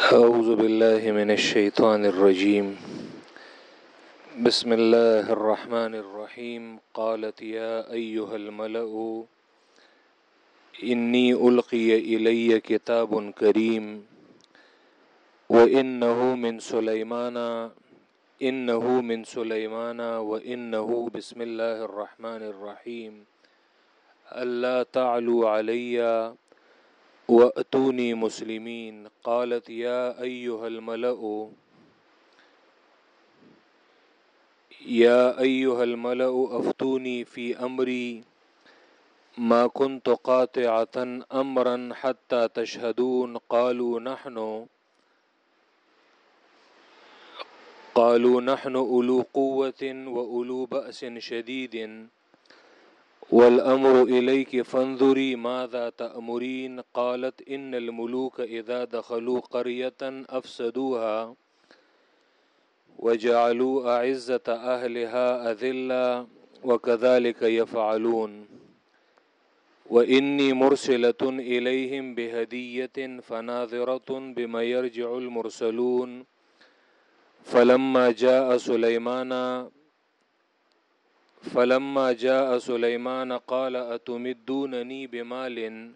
أعوذ بالله من الشيطان الرجيم. بسم الله الرحمن الرحيم. قالت يا أيها الملأ، إني ألقي إلي كتاب كريم، وإنه من سليمان، إنه من سليمان، وإنه بسم الله الرحمن الرحيم. ألا تعلوا عليّ وأتوني مسلمين قالت يا أيها الملأ يا أيها الملأ أفتوني في أمري ما كنت قاطعة أمرا حتى تشهدون قالوا نحن قالوا نحن أولو قوة وأولو بأس شديد والأمر إليك فانظري ماذا تأمرين قالت إن الملوك إذا دخلوا قرية أفسدوها وجعلوا أعزة أهلها أذلا وكذلك يفعلون وإني مرسلة إليهم بهدية فناظرة بما يرجع المرسلون. فلما جاء سليمان فلما جاء سليمان قال أتمدونني بمال؟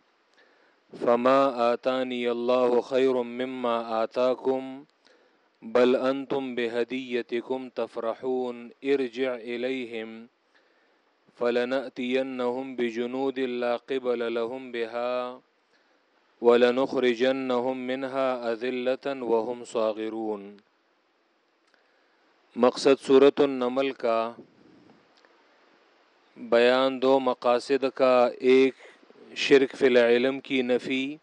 فما آتاني الله خير مما آتاكم، بل أنتم بهديتكم تفرحون، ارجع إليهم، فلنأتينهم بجنود لا قبل لهم بها، ولنخرجنهم منها أذلة وهم صاغرون. مقصد صورت النمل کا بیان دو مقاصد کا، ایک شرک فی العلم کی نفی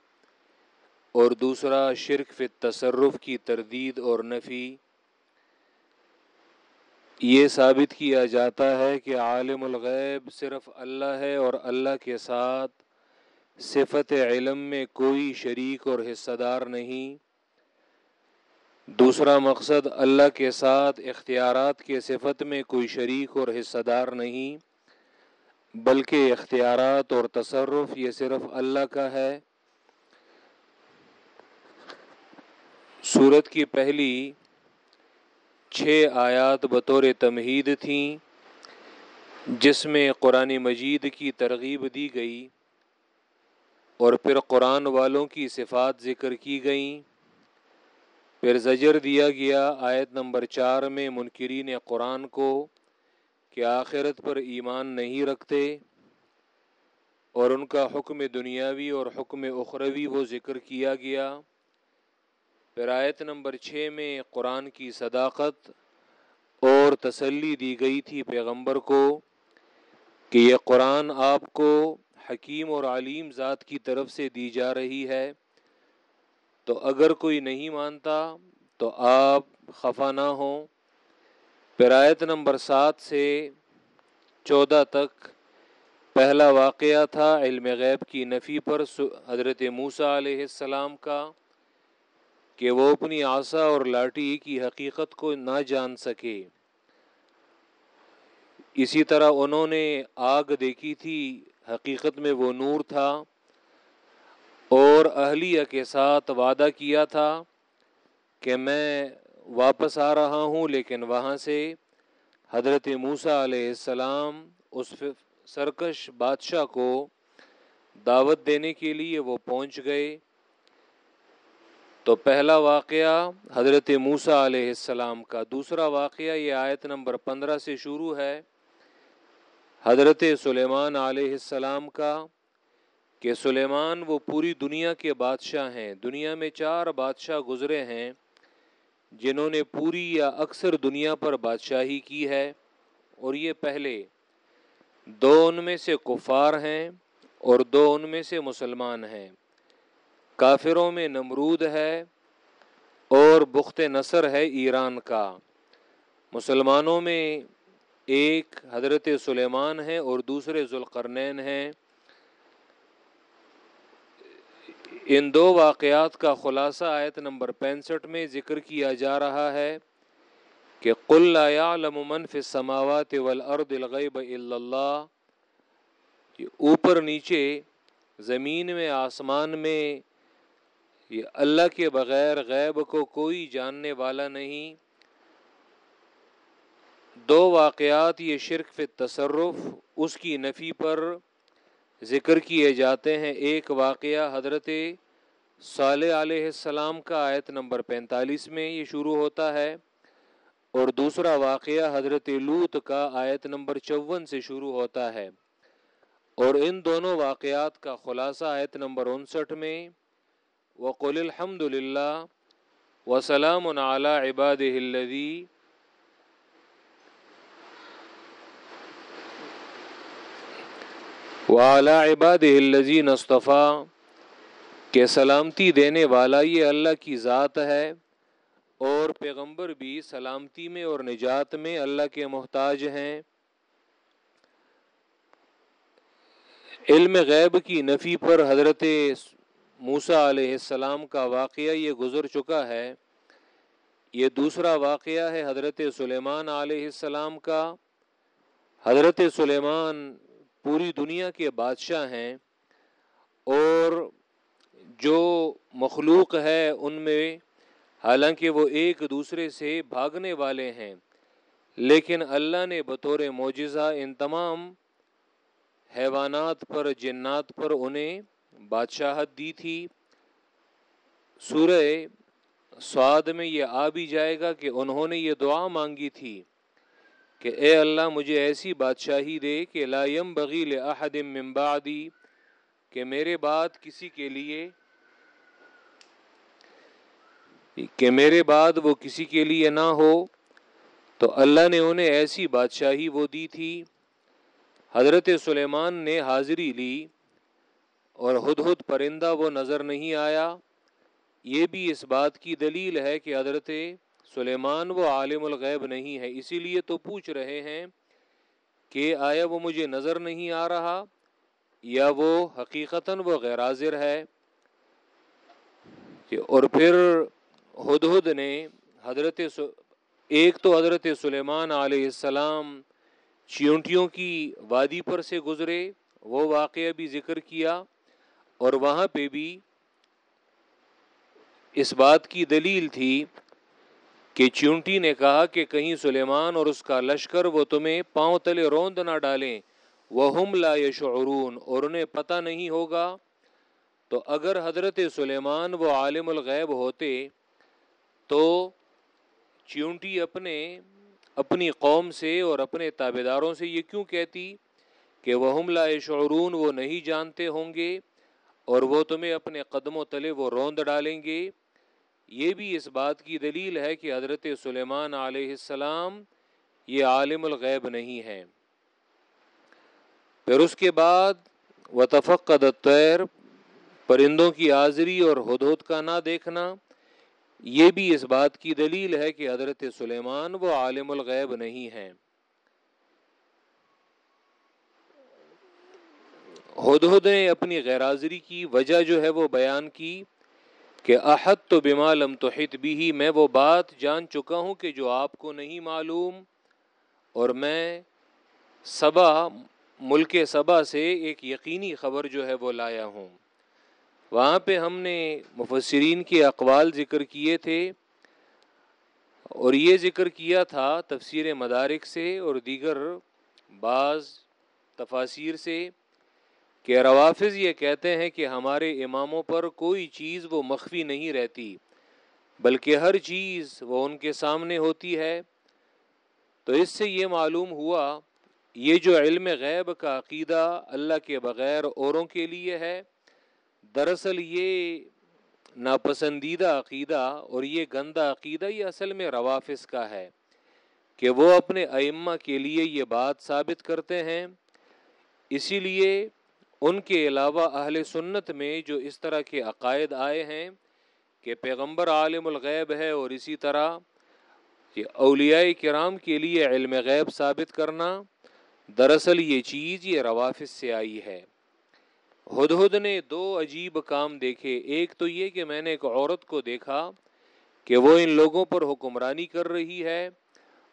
اور دوسرا شرک فی تصرف کی تردید اور نفی۔ یہ ثابت کیا جاتا ہے کہ عالم الغیب صرف اللہ ہے اور اللہ کے ساتھ صفت علم میں کوئی شریک اور حصہ دار نہیں۔ دوسرا مقصد، اللہ کے ساتھ اختیارات کے صفت میں کوئی شریک اور حصہ دار نہیں۔ بلکہ اختیارات اور تصرف یہ صرف اللہ کا ہے۔ سورت کی پہلی چھ آیات بطور تمہید تھیں، جس میں قرآن مجید کی ترغیب دی گئی اور پھر قرآن والوں کی صفات ذکر کی گئیں۔ پھر زجر دیا گیا آیت نمبر چار میں منکرین قرآن کو۔ کہ آخرت پر ایمان نہیں رکھتے اور ان کا حکم دنیاوی اور حکم اخروی وہ ذکر کیا گیا۔ پھر آیت نمبر چھ میں قرآن کی صداقت اور تسلی دی گئی تھی پیغمبر کو کہ یہ قرآن آپ کو حکیم اور علیم ذات کی طرف سے دی جا رہی ہے۔ تو اگر کوئی نہیں مانتا تو آپ خفا نہ ہوں۔ پرایت نمبر سات سے چودہ تک پہلا واقعہ تھا علم غیب کی نفی پر حضرت موسیٰ علیہ السلام کا، کہ وہ اپنی آسا اور لاٹھی کی حقیقت کو نہ جان سکے۔ اسی طرح انہوں نے آگ دیکھی تھی، حقیقت میں وہ نور تھا اور اہلیہ کے ساتھ وعدہ کیا تھا کہ میں واپس آ رہا ہوں، لیکن وہاں سے حضرت موسا علیہ السلام اس سرکش بادشاہ کو دعوت دینے کے لیے وہ پہنچ گئے۔ تو پہلا واقعہ حضرت موسا علیہ السلام کا۔ دوسرا واقعہ یہ آیت نمبر پندرہ سے شروع ہے حضرت سلیمان علیہ السلام کا کہ سلیمان وہ پوری دنیا کے بادشاہ ہیں۔ دنیا میں چار بادشاہ گزرے ہیں۔ جنہوں نے پوری یا اکثر دنیا پر بادشاہی کی ہے، اور یہ پہلے دو ان میں سے کفار ہیں اور دو ان میں سے مسلمان ہیں۔ کافروں میں نمرود ہے اور بخت نصر ہے ایران کا۔ مسلمانوں میں ایک حضرت سلیمان ہے اور دوسرے ذوالقرنین ہیں۔ ان دو واقعات کا خلاصہ آیت نمبر پینسٹھ میں ذکر کیا جا رہا ہے کہ قل لا يعلم من في السماوات والارض الغیب الا اللہ اوپر نیچے، زمین میں، آسمان میں، یہ اللہ کے بغیر غیب کو کوئی جاننے والا نہیں۔ دو واقعات، یہ شرک فی تصرف اس کی نفی پر ذکر کیے جاتے ہیں ایک واقعہ حضرت صالح علیہ السلام کا آیت نمبر پینتالیس میں یہ شروع ہوتا ہے اور دوسرا واقعہ حضرت لوت کا آیت نمبر چون سے شروع ہوتا ہے اور ان دونوں واقعات کا خلاصہ آیت نمبر انسٹھ میں وقل الحمد للہ وسلام علی عباد الذی وعلی عباد الذی نصطفیٰ کہ سلامتی دینے والا یہ اللہ کی ذات ہے، اور پیغمبر بھی سلامتی میں اور نجات میں اللہ کے محتاج ہیں۔ علم غیب کی نفی پر حضرت موسا علیہ السلام کا واقعہ یہ گزر چکا ہے۔ یہ دوسرا واقعہ ہے حضرت سلیمان علیہ السلام کا۔ حضرت سلیمان پوری دنیا کے بادشاہ ہیں اور جو مخلوق ہے ان میں حالانکہ وہ ایک دوسرے سے بھاگنے والے ہیں، لیکن اللہ نے بطور معجزہ ان تمام حیوانات پر، جنات پر انہیں بادشاہت دی تھی۔ سورہ سعد میں یہ آ بھی جائے گا کہ انہوں نے یہ دعا مانگی تھی۔ کہ اے اللہ مجھے ایسی بادشاہی دے کہ لا بغیل احد من بعدی کہ میرے بعد کسی کے لیے کہ میرے بعد وہ کسی کے لیے نہ ہو تو اللہ نے انہیں ایسی بادشاہی وہ دی تھی۔ حضرت سلیمان نے حاضری لی اور ہد ہد پرندہ وہ نظر نہیں آیا۔ یہ بھی اس بات کی دلیل ہے کہ حضرت سلیمان وہ عالم الغیب نہیں ہے، اسی لیے تو پوچھ رہے ہیں کہ آیا وہ مجھے نظر نہیں آ رہا یا وہ حقیقتاً وہ غیر حاضر ہے اور پھر ہد ہد نے حضرت ایک تو حضرت سلیمان علیہ السلام چیونٹیوں کی وادی پر سے گزرے، وہ واقعہ بھی ذکر کیا اور وہاں پہ بھی اس بات کی دلیل تھی کہ چونٹی نے کہا کہ کہیں سلیمان اور اس کا لشکر وہ تمہیں پاؤں تلے روند نہ ڈالیں۔ وہ ہم لا یشعرون، اور انہیں پتہ نہیں ہوگا۔ تو اگر حضرت سلیمان وہ عالم الغیب ہوتے، تو چونٹی اپنے، اپنی قوم سے اور اپنے تابے داروں سے یہ کیوں کہتی کہ وہ ہم لا شعرون وہ نہیں جانتے ہوں گے اور وہ تمہیں اپنے قدموں تلے وہ روند ڈالیں گے؟ یہ بھی اس بات کی دلیل ہے کہ حضرت سلیمان علیہ السلام یہ عالم الغیب نہیں ہے پھر اس کے بعد و تفقد الطیر پرندوں کی حاضری اور حدود کا نہ دیکھنا، یہ بھی اس بات کی دلیل ہے کہ حضرت سلیمان وہ عالم الغیب نہیں ہیں۔ ہد نے اپنی غیرحاضری کی وجہ جو ہے وہ بیان کی۔ کہ احد تو بما لم توحد بھی میں وہ بات جان چکا ہوں کہ جو آپ کو نہیں معلوم اور میں صبا ملک صبا سے ایک یقینی خبر جو ہے وہ لایا ہوں۔ وہاں پہ ہم نے مفسرین کے اقوال ذکر کیے تھے اور یہ ذکر کیا تھا تفسیر مدارک سے اور دیگر بعض تفاصیر سے۔ کہ روافظ یہ کہتے ہیں کہ ہمارے اماموں پر کوئی چیز وہ مخفی نہیں رہتی، بلکہ ہر چیز وہ ان کے سامنے ہوتی ہے۔ تو اس سے یہ معلوم ہوا، یہ جو علم غیب کا عقیدہ اللہ کے بغیر اوروں کے لیے ہے، دراصل یہ ناپسندیدہ عقیدہ اور یہ گندا عقیدہ یہ اصل میں روافظ کا ہے کہ وہ اپنے ائمہ کے لیے یہ بات ثابت کرتے ہیں۔ اسی لیے ان کے علاوہ اہل سنت میں جو اس طرح کے عقائد آئے ہیں کہ پیغمبر عالم الغیب ہے اور اسی طرح یہ اولیاء کرام کے لیے علم غیب ثابت کرنا، دراصل یہ چیز یہ روافظ سے آئی ہے۔ ہد ہد نے دو عجیب کام دیکھے۔ ایک تو یہ کہ میں نے ایک عورت کو دیکھا کہ وہ ان لوگوں پر حکمرانی کر رہی ہے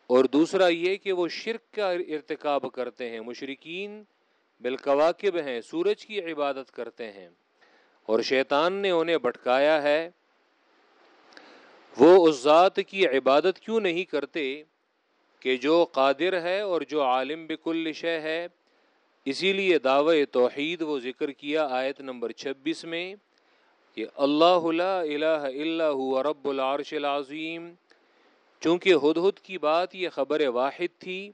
اور دوسرا یہ کہ وہ شرک کا ارتکاب کرتے ہیں۔ مشرقین بالکواکب ہیں، سورج کی عبادت کرتے ہیں۔ اور شیطان نے انہیں بھٹکایا ہے۔ وہ اس ذات کی عبادت کیوں نہیں کرتے کہ جو قادر ہے اور جو عالم بکل شے ہے؟ اسی لیے دعوی توحید وہ ذکر کیا آیت نمبر چھبیس میں کہ اللہ لا الہ الا هو رب العرش العظیم۔ چونکہ ہد کی بات یہ خبر واحد تھی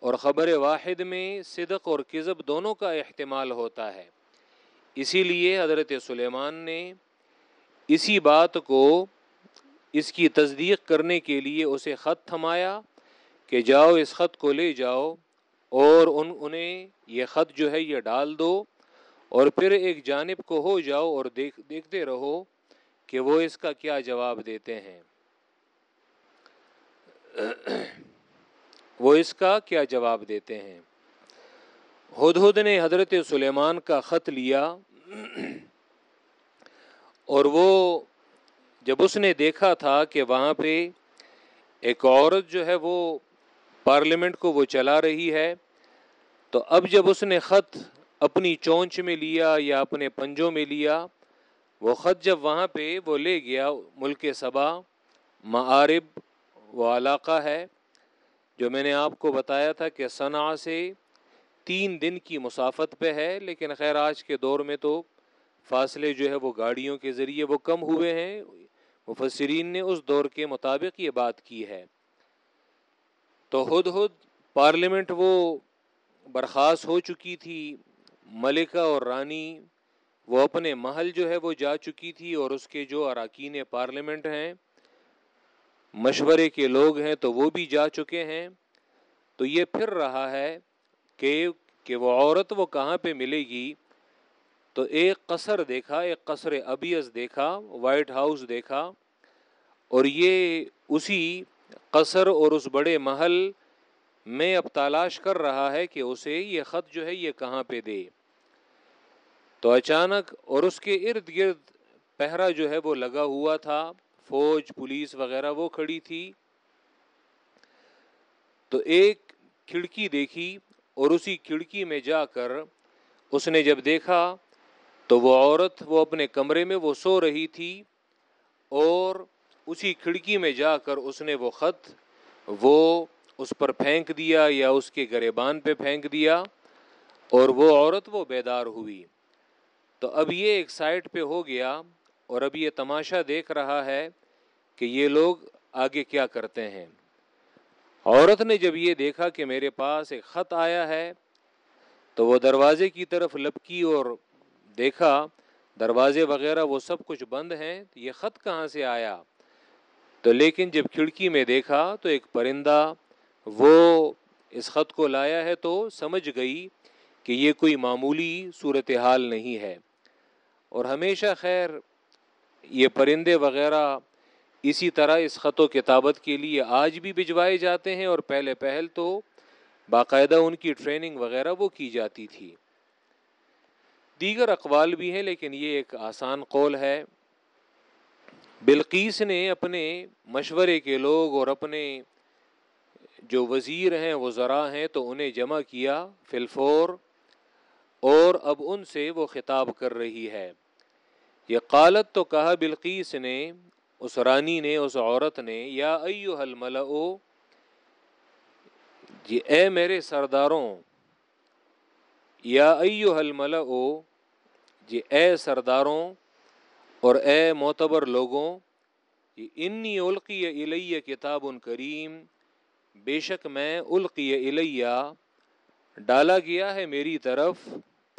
اور خبر واحد میں صدق اور کذب دونوں کا احتمال ہوتا ہے۔ اسی لیے حضرت سلیمان نے اسی بات کو، اس کی تصدیق کرنے کے لیے اسے خط تھمایا کہ جاؤ، اس خط کو لے جاؤ اور ان، انہیں یہ خط جو ہے یہ ڈال دو اور پھر ایک جانب کو ہو جاؤ اور دیکھ، دیکھتے رہو کہ وہ اس کا کیا جواب دیتے ہیں۔ وہ اس کا کیا جواب دیتے ہیں؟ ہد ہد نے حضرت سلیمان کا خط لیا اور وہ جب اس نے دیکھا تھا کہ وہاں پہ ایک عورت جو ہے وہ پارلیمنٹ کو وہ چلا رہی ہے، تو اب جب اس نے خط اپنی چونچ میں لیا یا اپنے پنجوں میں لیا، وہ خط جب وہاں پہ وہ لے گیا، ملک صبا معارب، وہ علاقہ ہے۔ جو میں نے آپ کو بتایا تھا کہ صنع سے تین دن کی مسافت پہ ہے، لیکن خیر آج کے دور میں تو فاصلے جو ہے وہ گاڑیوں کے ذریعے وہ کم ہوئے ہیں۔ مفسرین نے اس دور کے مطابق یہ بات کی ہے۔ تو ہد ہد پارلیمنٹ وہ برخاست ہو چکی تھی، ملکہ اور رانی وہ اپنے محل جو ہے وہ جا چکی تھی اور اس کے جو اراکین پارلیمنٹ ہیں مشورے کے لوگ ہیں تو وہ بھی جا چکے ہیں۔ تو یہ پھر رہا ہے کہ کہ وہ عورت وہ کہاں پہ ملے گی؟ تو ایک قصر دیکھا، ایک قصر ابیز دیکھا، وائٹ ہاؤس دیکھا۔ اور یہ اسی قصر اور اس بڑے محل میں اب تلاش کر رہا ہے کہ اسے یہ خط جو ہے یہ کہاں پہ دے۔ تو اچانک اور اس کے ارد گرد پہرا جو ہے وہ لگا ہوا تھا۔ فوج، پولیس وغیرہ وہ کھڑی تھی۔ تو ایک کھڑکی دیکھی اور اسی کھڑکی میں جا کر اس نے جب دیکھا تو وہ عورت وہ اپنے کمرے میں وہ سو رہی تھی اور اسی کھڑکی میں جا کر اس نے وہ خط وہ اس پر پھینک دیا یا اس کے گریبان پہ پھینک دیا اور وہ عورت وہ بیدار ہوئی۔ تو اب یہ ایک سائٹ پہ ہو گیا اور اب یہ تماشا دیکھ رہا ہے کہ یہ لوگ آگے کیا کرتے ہیں۔ عورت نے جب یہ دیکھا کہ میرے پاس ایک خط آیا ہے، تو وہ دروازے کی طرف لپکی اور دیکھا، دروازے وغیرہ وہ سب کچھ بند ہیں، یہ خط کہاں سے آیا؟ تو لیکن جب کھڑکی میں دیکھا تو ایک پرندہ وہ اس خط کو لایا ہے تو سمجھ گئی کہ یہ کوئی معمولی صورتحال نہیں ہے۔ اور ہمیشہ خیر یہ پرندے وغیرہ اسی طرح اس خط و کتابت کے لیے آج بھی بھجوائے جاتے ہیں اور پہلے پہل تو باقاعدہ ان کی ٹریننگ وغیرہ وہ کی جاتی تھی۔ دیگر اقوال بھی ہیں لیکن یہ ایک آسان قول ہے۔ بلقیس نے اپنے مشورے کے لوگ اور اپنے جو وزیر ہیں وہ ذرا ہیں، تو انہیں جمع کیا فلفور اور اب ان سے وہ خطاب کر رہی ہے۔ یہ قالت تو کہا بلقیس نے اس رانی نے، اس عورت نے یا ایو الملؤ جی اے میرے سرداروں، یا ایو الملؤ جی اے سرداروں اور اے معتبر لوگوں جی انی القی الیہ کتاب کریم، بے شک میں القی الیہ ڈالا گیا ہے میری طرف،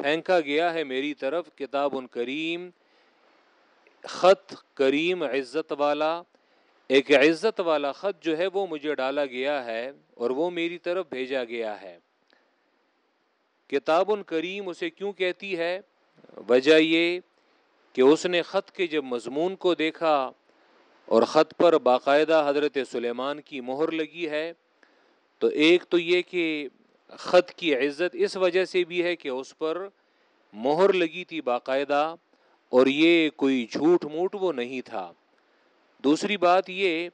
پھینکا گیا ہے میری طرف کتاب کریم خط کریم عزت والا، ایک عزت والا خط جو ہے وہ مجھے ڈالا گیا ہے اور وہ میری طرف بھیجا گیا ہے۔ کتاب کریم اسے کیوں کہتی ہے؟ وجہ یہ کہ اس نے خط کے جب مضمون کو دیکھا اور خط پر باقاعدہ حضرت سلیمان کی مہر لگی ہے، تو ایک تو یہ کہ خط کی عزت اس وجہ سے بھی ہے کہ اس پر مہر لگی تھی باقاعدہ۔ اور یہ کوئی جھوٹ موٹ وہ نہیں تھا۔ دوسری بات یہ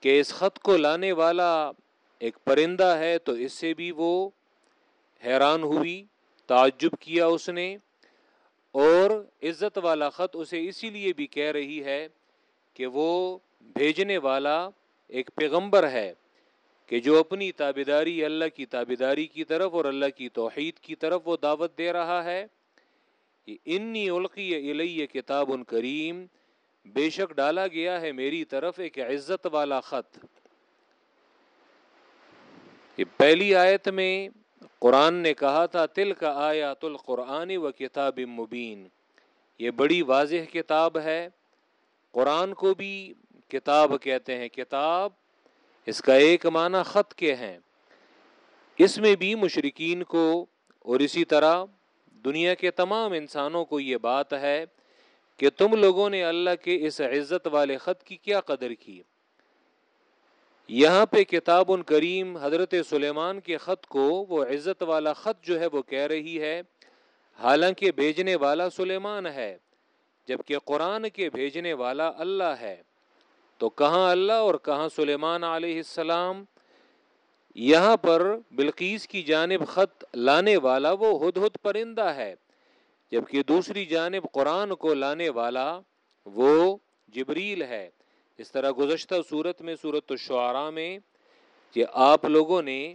کہ اس خط کو لانے والا ایک پرندہ ہے تو اس سے بھی وہ حیران ہوئی، تعجب کیا اس نے اور عزت والا خط اسے اسی لیے بھی کہہ رہی ہے کہ وہ بھیجنے والا ایک پیغمبر ہے کہ جو اپنی تابیداری اللہ کی تابیداری کی طرف اور اللہ کی توحید کی طرف وہ دعوت دے رہا ہے۔ انی القی علیہ کتاب ان کریم، بے شک ڈالا گیا ہے میری طرف ایک عزت والا خط۔ یہ پہلی آیت میں قرآن نے کہا تھا تل کا آیات القرآن و کتاب مبین۔ یہ بڑی واضح کتاب ہے۔ قرآن کو بھی کتاب کہتے ہیں۔ کتاب اس کا ایک معنی خط کے ہیں۔ اس میں بھی مشرقین کو اور اسی طرح دنیا کے تمام انسانوں کو یہ بات ہے کہ تم لوگوں نے اللہ کے اس عزت والے خط کی کیا قدر کی؟ یہاں پہ کتاب ان کریم حضرت سلیمان کے خط کو وہ عزت والا خط جو ہے وہ کہہ رہی ہے، حالانکہ بھیجنے والا سلیمان ہے، جبکہ قرآن کے بھیجنے والا اللہ ہے۔ تو کہاں اللہ اور کہاں سلیمان علیہ السلام؟ یہاں پر بلقیس کی جانب خط لانے والا وہ ہد ہد پرندہ ہے، جبکہ دوسری جانب قرآن کو لانے والا وہ جبریل ہے۔ اس طرح گزشتہ صورت میں صورت الشعراء میں کہ آپ لوگوں نے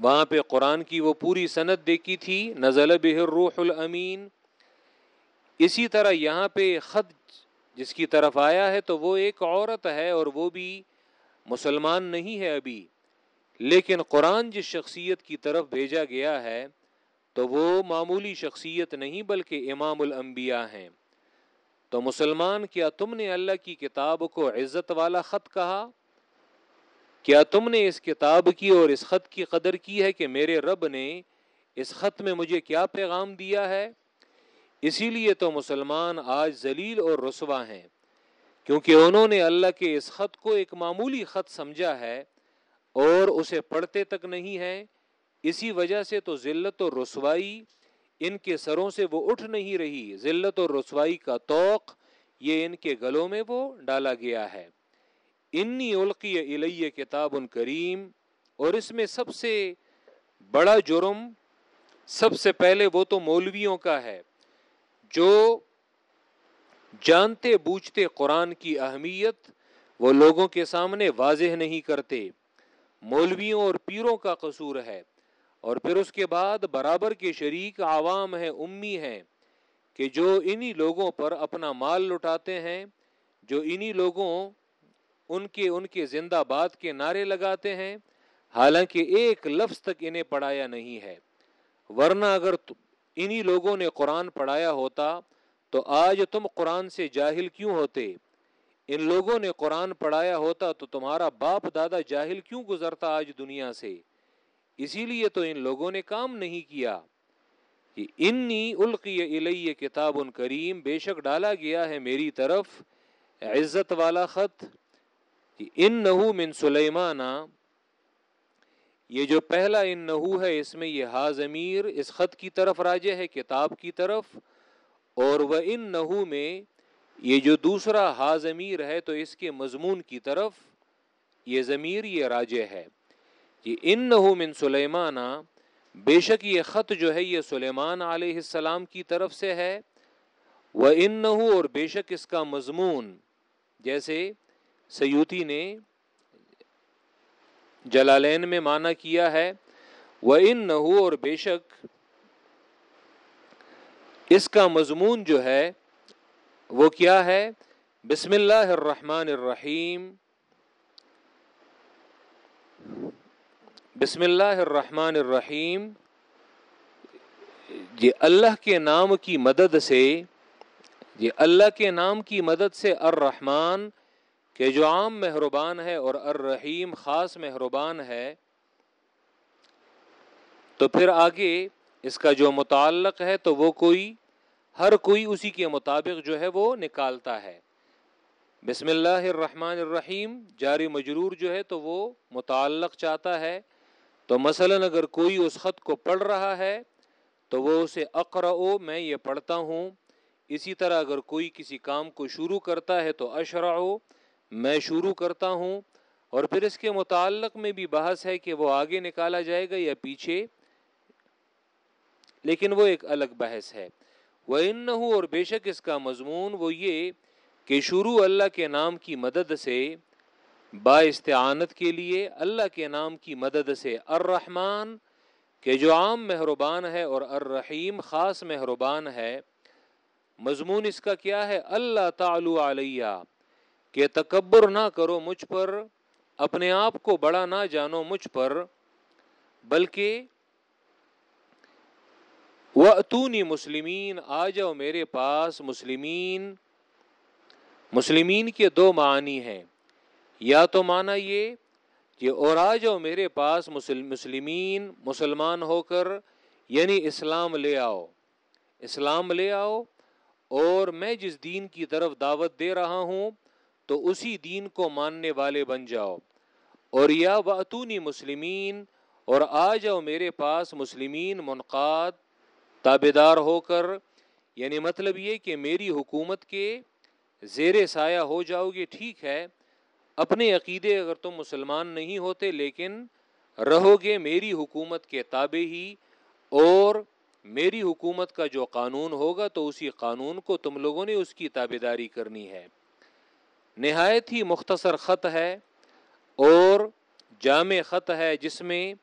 وہاں پہ قرآن کی وہ پوری صنعت دیکھی تھی، نزل بہر روح الامین۔ اسی طرح یہاں پہ خط جس کی طرف آیا ہے تو وہ ایک عورت ہے اور وہ بھی مسلمان نہیں ہے ابھی۔ لیکن قرآن جس شخصیت کی طرف بھیجا گیا ہے، تو وہ معمولی شخصیت نہیں بلکہ امام الانبیاء ہیں۔ تو مسلمان، کیا تم نے اللہ کی کتاب کو عزت والا خط کہا؟ کیا تم نے اس کتاب کی اور اس خط کی قدر کی ہے کہ میرے رب نے اس خط میں مجھے کیا پیغام دیا ہے؟ اسی لیے تو مسلمان آج ذلیل اور رسوا ہیں، کیونکہ انہوں نے اللہ کے اس خط کو ایک معمولی خط سمجھا ہے۔ اور اسے پڑھتے تک نہیں ہے اسی وجہ سے تو ذلت اور رسوائی ان کے سروں سے وہ اٹھ نہیں رہی۔ ذلت اور رسوائی کا توق یہ ان کے گلوں میں وہ ڈالا گیا ہے۔ انی القی الیہ کتاب ان کریم، اور اس میں سب سے بڑا جرم، سب سے پہلے وہ تو مولویوں کا ہے، جو جانتے بوجھتے قرآن کی اہمیت وہ لوگوں کے سامنے واضح نہیں کرتے۔ مولویوں اور پیروں کا قصور ہے، اور پھر اس کے بعد برابر کے شریک عوام ہیں، امی ہیں، کہ جو انہی لوگوں پر اپنا مال لٹاتے ہیں، جو انہی لوگوں ان کے ان کے زندہ باد کے نعرے لگاتے ہیں۔ حالانکہ ایک لفظ تک انہیں پڑھایا نہیں ہے۔ ورنہ اگر انہی لوگوں نے قرآن پڑھایا ہوتا، تو آج تم قرآن سے جاہل کیوں ہوتے؟ ان لوگوں نے قرآن پڑھایا ہوتا تو تمہارا باپ دادا جاہل کیوں گزرتا آج دنیا سے؟ اسی لیے تو ان لوگوں نے کام نہیں کیا کہ انی القی الیہ کتاب ان کریم، بے شک ڈالا گیا ہے میری طرف عزت والا خط کہ ان نحو من سلیمان یہ جو پہلا ان نحو ہے، اس میں یہ ہا ضمیر اس خط کی طرف راجے ہے، کتاب کی طرف، اور وہ ان نحو میں یہ جو دوسرا ہا ضمیر ہے تو اس کے مضمون کی طرف یہ ضمیر یہ راجے ہے کہ ان من سلیمان بے شک یہ خط جو ہے یہ سلیمان علیہ السلام کی طرف سے ہے وہ ان اور بے شک اس کا مضمون، جیسے سیوتی نے جلالین میں مانا کیا ہے وہ ان اور بے شک اس کا مضمون جو ہے وہ کیا ہے؟ بسم اللہ الرحمن الرحیم۔ بسم اللہ الرحمن الرحیم۔ یہ اللہ کے نام کی مدد سے، یہ اللہ کے نام کی مدد سے الرحمن، کہ جو عام مہربان ہے اور الرحیم خاص مہربان ہے۔ تو پھر آگے اس کا جو متعلق ہے تو وہ کوئی ہر کوئی اسی کے مطابق جو ہے وہ نکالتا ہے۔ بسم اللہ الرحمن الرحیم، جاری مجرور جو ہے تو وہ متعلق چاہتا ہے۔ تو مثلا اگر کوئی اس خط کو پڑھ رہا ہے تو وہ اسے اقرا میں یہ پڑھتا ہوں۔ اسی طرح اگر کوئی کسی کام کو شروع کرتا ہے تو اشرا میں شروع کرتا ہوں۔ اور پھر اس کے متعلق میں بھی بحث ہے کہ وہ آگے نکالا جائے گا یا پیچھے۔ لیکن وہ ایک الگ بحث ہے۔ وہ ان اور بے شک اس کا مضمون وہ یہ کہ شروع اللہ کے نام کی مدد سے با استعانت کے لیے اللہ کے نام کی مدد سے الرحمن، کہ جو عام مہربان ہے اور الرحیم خاص مہربان ہے۔ مضمون اس کا کیا ہے؟ اللہ تعالی علیہ، کہ تکبر نہ کرو مجھ پر، اپنے آپ کو بڑا نہ جانو مجھ پر، بلکہ وہ اتونی مسلمین آ جاؤ میرے پاس مسلمین۔ مسلمین کے دو معنی ہیں۔ یا تو مانا یہ کہ اور آ جاؤ میرے پاس مسلمین، مسلمان ہو کر یعنی اسلام لے آؤ۔ اسلام لے آؤ اور میں جس دین کی طرف دعوت دے رہا ہوں، تو اسی دین کو ماننے والے بن جاؤ۔ اور یا باتونی مسلمین، اور آ جاؤ میرے پاس مسلمین، منقاد۔ تابے دار ہو کر یعنی مطلب یہ کہ میری حکومت کے زیر سایہ ہو جاؤ گے، ٹھیک ہے، اپنے عقیدے اگر تم مسلمان نہیں ہوتے، لیکن رہو گے میری حکومت کے تابع ہی، اور میری حکومت کا جو قانون ہوگا تو اسی قانون کو تم لوگوں نے اس کی تابے داری کرنی ہے۔ نہایت ہی مختصر خط ہے، اور جامع خط ہے، جس میں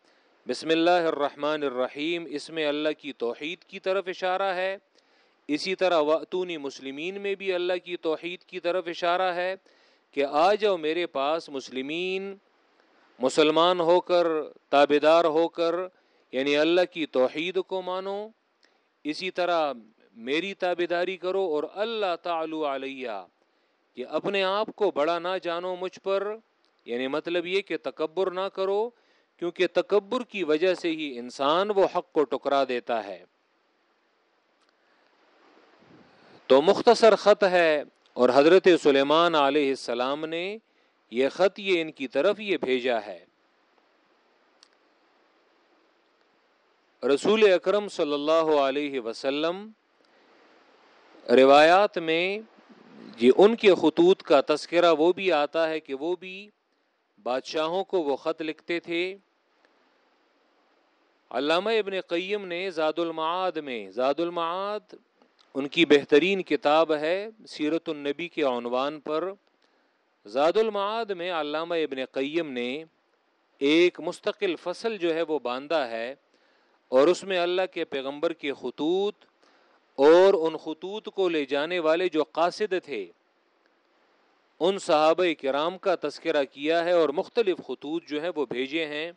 بسم اللہ الرحمن الرحیم۔ اس میں اللہ کی توحید کی طرف اشارہ ہے۔ اسی طرح وطونی مسلمین میں بھی اللہ کی توحید کی طرف اشارہ ہے کہ آ جاؤ میرے پاس مسلمین، مسلمان ہو کر تابے دار ہو کر یعنی اللہ کی توحید کو مانو۔ اسی طرح میری تابے داری کرو اور اللہ تعالی علیہ کہ اپنے آپ کو بڑا نہ جانو مجھ پر۔ یعنی مطلب یہ کہ تکبر نہ کرو۔ کیونکہ تکبر کی وجہ سے ہی انسان وہ حق کو ٹکرا دیتا ہے۔ تو مختصر خط ہے اور حضرت سلیمان علیہ السلام نے یہ خط یہ ان کی طرف یہ بھیجا ہے۔ رسول اکرم صلی اللہ علیہ وسلم روایات میں جی ان کے خطوط کا تذکرہ وہ بھی آتا ہے کہ وہ بھی بادشاہوں کو وہ خط لکھتے تھے۔ علامہ ابن قیم نے زاد المعاد میں زاد المعاد ان کی بہترین کتاب ہے سیرت النبی کے عنوان پر۔ زاد المعاد میں علامہ ابن قیم نے ایک مستقل فصل جو ہے وہ باندھا ہے اور اس میں اللہ کے پیغمبر کے خطوط اور ان خطوط کو لے جانے والے جو قاصد تھے، ان صحابہ کرام کا تذکرہ کیا ہے اور مختلف خطوط جو ہیں وہ بھیجے ہیں۔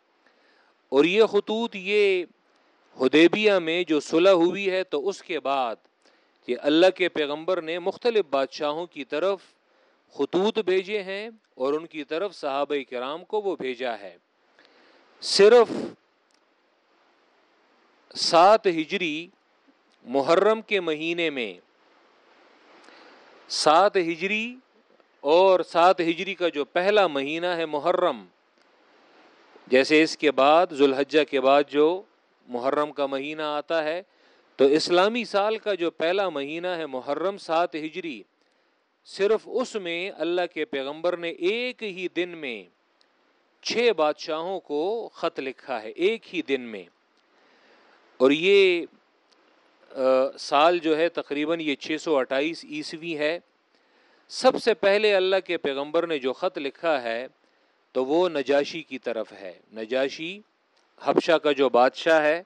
اور یہ خطوط یہ ہدیبیہ میں جو صلح ہوئی ہے، تو اس کے بعد یہ اللہ کے پیغمبر نے مختلف بادشاہوں کی طرف خطوط بھیجے ہیں اور ان کی طرف صحابہ کرام کو وہ بھیجا ہے۔ صرف سات ہجری محرم کے مہینے میں، سات ہجری اور سات ہجری کا جو پہلا مہینہ ہے محرم جیسے اس کے بعد، ذوالحجہ کے بعد جو محرم کا مہینہ آتا ہے، تو اسلامی سال کا جو پہلا مہینہ ہے، محرم سات ہجری، صرف اس میں اللہ کے پیغمبر نے ایک ہی دن میں چھ بادشاہوں کو خط لکھا ہے، ایک ہی دن میں۔ اور یہ سال جو ہے، تقریباً یہ چھ سو اٹھائیس عیسوی ہے۔ سب سے پہلے اللہ کے پیغمبر نے جو خط لکھا ہے تو وہ نجاشی کی طرف ہے۔ نجاشی حبشہ کا جو بادشاہ ہے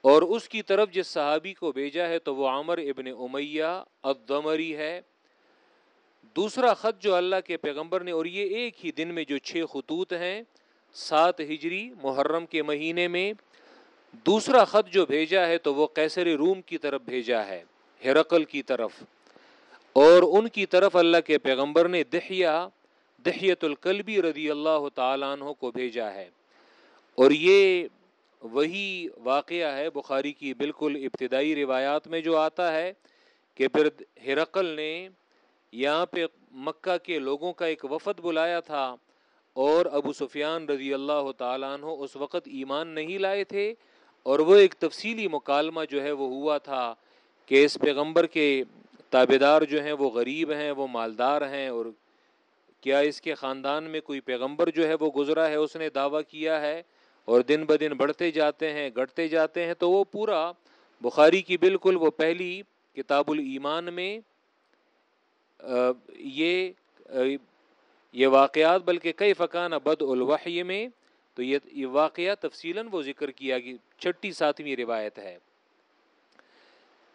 اور اس کی طرف جس صحابی کو بھیجا ہے تو وہ عامر ابن امیہ الدمری ہے۔ دوسرا خط جو اللہ کے پیغمبر نے اور یہ ایک ہی دن میں جو چھ خطوط ہیں، سات ہجری محرم کے مہینے میں دوسرا خط جو بھیجا ہے تو وہ کیسر روم کی طرف بھیجا ہے، ہرقل کی طرف۔ اور ان کی طرف اللہ کے پیغمبر نے دہیا دہیت القلبی رضی اللہ تعالیٰ عنہ کو بھیجا ہے۔ اور یہ وہی واقعہ ہے بخاری کی بالکل ابتدائی روایات میں جو آتا ہے کہ پھر ہرقل نے یہاں پہ مکہ کے لوگوں کا ایک وفد بلایا تھا اور ابو سفیان رضی اللہ تعالیٰ عنہ اس وقت ایمان نہیں لائے تھے اور وہ ایک تفصیلی مکالمہ جو ہے وہ ہوا تھا کہ اس پیغمبر کے تابے دار جو ہیں وہ غریب ہیں، وہ مالدار ہیں اور کیا اس کے خاندان میں کوئی پیغمبر جو ہے وہ گزرا ہے، اس نے دعویٰ کیا ہے اور دن بدن بڑھتے جاتے ہیں، گھٹتے جاتے ہیں، تو وہ پورا بخاری کی بالکل وہ پہلی کتاب الایمان میں یہ یہ واقعات، بلکہ کئی فقان بد الوحی میں، تو یہ واقعہ تفصیلاً وہ ذکر کیا کہ چھٹی ساتویں روایت ہے۔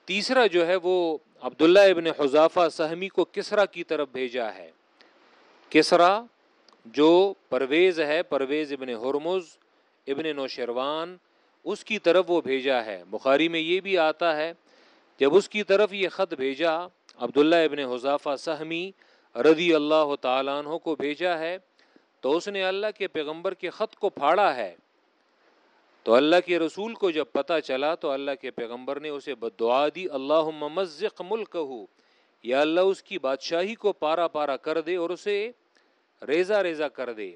تیسرا جو ہے وہ عبداللہ ابن حضافہ سہمی کو کسرا کی طرف بھیجا ہے۔ کسرا، جو پرویز ہے، پرویز ابن حرمز ابن نوشروان، اس کی طرف وہ بھیجا ہے۔ بخاری میں یہ بھی آتا ہے، جب اس کی طرف یہ خط بھیجا، عبداللہ ابن حضافہ سہمی رضی اللہ تعالیٰ عنہ کو بھیجا ہے، تو اس نے اللہ کے پیغمبر کے خط کو پھاڑا ہے۔ تو اللہ کے رسول کو جب پتا چلا، تو اللہ کے پیغمبر نے اسے بد دعا دی اللہ ممزق ملک ہو یا اللہ اس کی بادشاہی کو پارا پارا کر دے اور اسے ریزا ریزا کر دے۔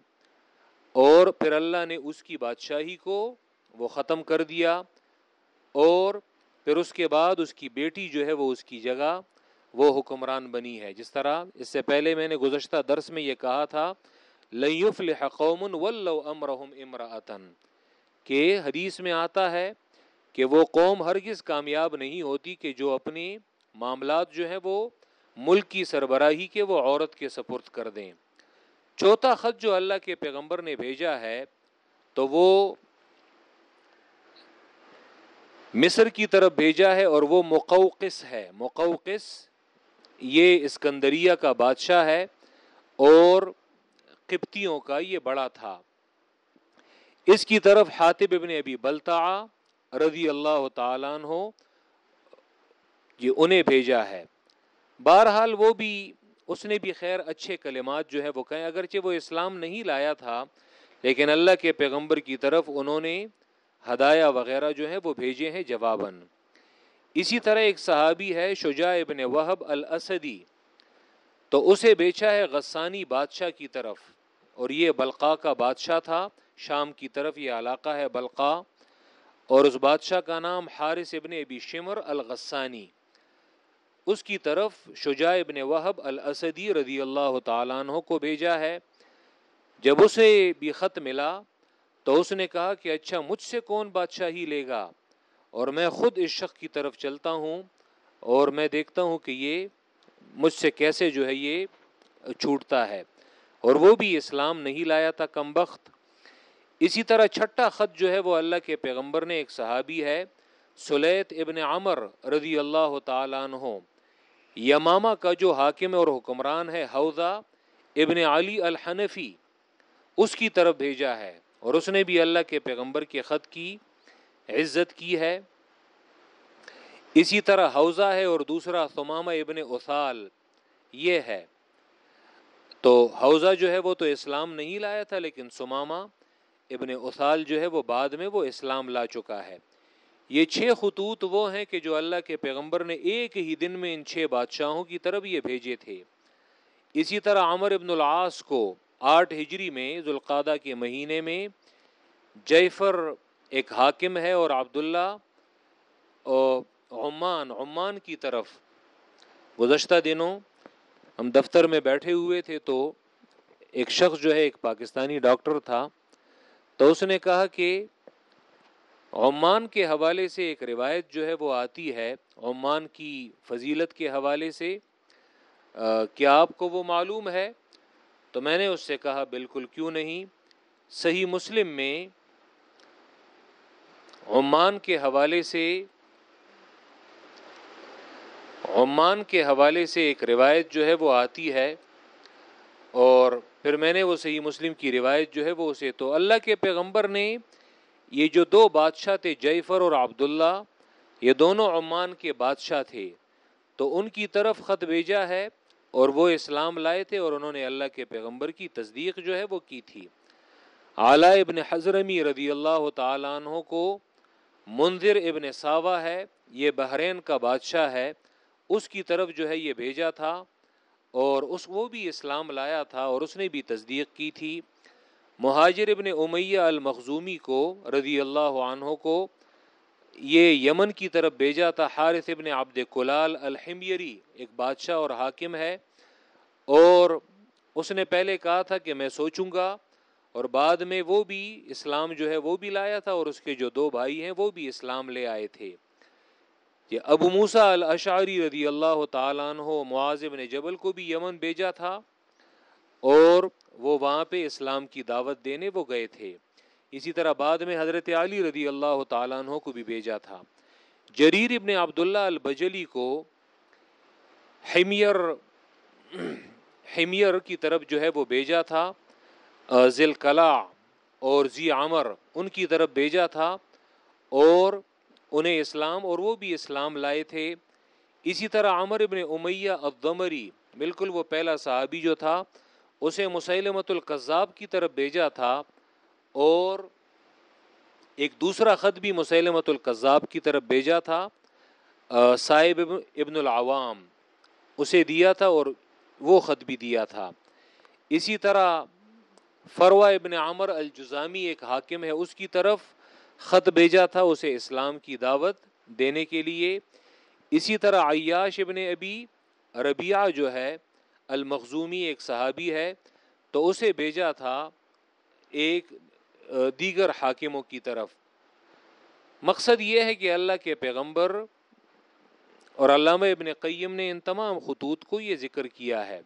اور پھر اللہ نے اس کی بادشاہی کو وہ ختم کر دیا۔ اور پھر اس کے بعد اس کی بیٹی جو ہے وہ اس کی جگہ وہ حکمران بنی ہے۔ جس طرح اس سے پہلے میں نے گزشتہ درس میں یہ کہا تھا قوم ولو امرحم امراطن چوتھا خط جو اللہ کے پیغمبر نے بھیجا ہے، تو وہ مصر کی طرف بھیجا ہے اور وہ مقوقس ہے۔ مقوقس یہ اسکندریہ کا بادشاہ ہے اور قبطیوں کا یہ بڑا تھا۔ اس کی طرف حاطب ابن ابی بلتا رضی اللہ تعالیٰ عنہ یہ انہیں بھیجا ہے۔ بہرحال وہ بھی اس نے بھی خیر اچھے کلمات جو ہے وہ کہیں۔ اگرچہ وہ اسلام نہیں لایا تھا، لیکن اللہ کے پیغمبر کی طرف انہوں نے ہدایہ وغیرہ جو ہے وہ بھیجے ہیں جواباً۔ اسی طرح ایک صحابی ہے شجاع ابن وہب الاسدی، تو اسے بیچا ہے غسانی بادشاہ کی طرف۔ اور یہ بلقا کا بادشاہ تھا، شام کی طرف یہ علاقہ ہے بلقا اور اس بادشاہ کا نام حارث ابن ابی شمر الغسانی۔ اس کی طرف شجاع ابن وہب الاسدی رضی اللہ تعالیٰ عنہ کو بھیجا ہے۔ جب اسے بھی خط ملا تو اس نے کہا کہ اچھا مجھ سے کون بادشاہی لے گا؟ اور میں خود اس شخص کی طرف چلتا ہوں اور میں دیکھتا ہوں کہ یہ مجھ سے کیسے جو ہے یہ چھوٹتا ہے۔ اور وہ بھی اسلام نہیں لایا تھا کم بخت۔ اسی طرح چھٹا خط جو ہے وہ اللہ کے پیغمبر نے ایک صحابی ہے، سلیت ابن عمر رضی اللہ تعالیٰ عنہ۔ یماما کا جو حاکم اور حکمران ہے، حوضہ ابن علی الحنفی، اس کی طرف بھیجا ہے اور اس نے بھی اللہ کے پیغمبر کے خط کی عزت کی ہے۔ اسی طرح حوضہ ہے اور دوسرا ثمامہ ابن اصال یہ ہے۔ تو حوضہ جو ہے وہ تو اسلام نہیں لایا تھا، لیکن سمامہ ابن اصال جو ہے وہ بعد میں وہ اسلام لا چکا ہے۔ یہ چھ خطوط وہ ہیں کہ جو اللہ کے پیغمبر نے ایک ہی دن میں ان چھ بادشاہوں کی طرف یہ بھیجے تھے۔ اسی طرح عمر ابن العاص کو آٹھ ہجری میں ذوالقادہ کے مہینے میں جیفر ایک حاکم ہے اور عبداللہ عمان عمان کی طرف گزشتہ دنوں ہم دفتر میں بیٹھے ہوئے تھے تو ایک شخص جو ہے ایک پاکستانی ڈاکٹر تھا تو اس نے کہا کہ عمان کے حوالے سے ایک روایت جو ہے وہ آتی ہے، عمان کی فضیلت کے حوالے سے کیا آپ کو وہ معلوم ہے؟ تو میں نے اس سے کہا، بالکل کیوں نہیں؟ صحیح مسلم میں عمان کے حوالے سے، عمان کے حوالے سے ایک روایت جو ہے وہ آتی ہے اور پھر میں نے وہ صحیح مسلم کی روایت جو ہے وہ اسے، تو اللہ کے پیغمبر نے یہ جو دو بادشاہ تھے، جیفر اور عبداللہ، یہ دونوں عمان کے بادشاہ تھے۔ تو ان کی طرف خط بھیجا ہے اور وہ اسلام لائے تھے اور انہوں نے اللہ کے پیغمبر کی تصدیق جو ہے وہ کی تھی۔ اعلیٰ ابن حضرمی رضی اللہ تعالیٰ عنہ کو منظر ابن ساوا ہے، یہ بحرین کا بادشاہ ہے۔ اس کی طرف جو ہے یہ بھیجا تھا اور اس وہ بھی اسلام لایا تھا اور اس نے بھی تصدیق کی تھی۔ مہاجر ابن امیہ المخزومی کو رضی اللہ عنہ کو یہ یمن کی طرف بھیجا تھا، حارث ابن عبد کلال الحمیری ایک بادشاہ اور حاکم ہے۔ اور اس نے پہلے کہا تھا کہ میں سوچوں گا، اور بعد میں وہ بھی اسلام جو ہے وہ بھی لایا تھا، اور اس کے جو دو بھائی ہیں وہ بھی اسلام لے آئے تھے۔ یہ ابو موسا الاشعری رضی اللہ تعالیٰ عنہ، معاذ بن جبل کو بھی یمن بھیجا تھا۔ اور وہ وہاں پہ اسلام کی دعوت دینے وہ گئے تھے۔ اسی طرح بعد میں حضرت علی رضی اللہ تعالیٰ عنہ کو بھی بھیجا تھا۔ جریر ابن عبداللہ البجلی کو حمیر حمیر کی طرف جو ہے وہ بھیجا تھا۔ ذیل کلا اور زی عمر ان کی طرف بھیجا تھا اور انہیں اسلام اور وہ بھی اسلام لائے تھے۔ اسی طرح عمر ابن امیہ الضمری بالکل وہ پہلا صحابی جو تھا اسے مسلمت القذاب کی طرف بھیجا تھا اور ایک دوسرا خط بھی مسلمت القذاب کی طرف بھیجا تھا صاحب ابن العوام، اسے دیا تھا اور وہ خط بھی دیا تھا۔ اسی طرح فروا ابن عامر الجزامی ایک حاکم ہے، اس کی طرف خط بھیجا تھا اسے اسلام کی دعوت دینے کے لیے۔ اسی طرح عیاش ابن ابی ربیہ جو ہے المخزومی ایک صحابی ہے، تو اسے بھیجا تھا ایک دیگر حاکموں کی طرف۔ مقصد یہ ہے کہ اللہ کے پیغمبر اور علامہ ابن قیم نے ان تمام خطوط کو یہ ذکر کیا ہے۔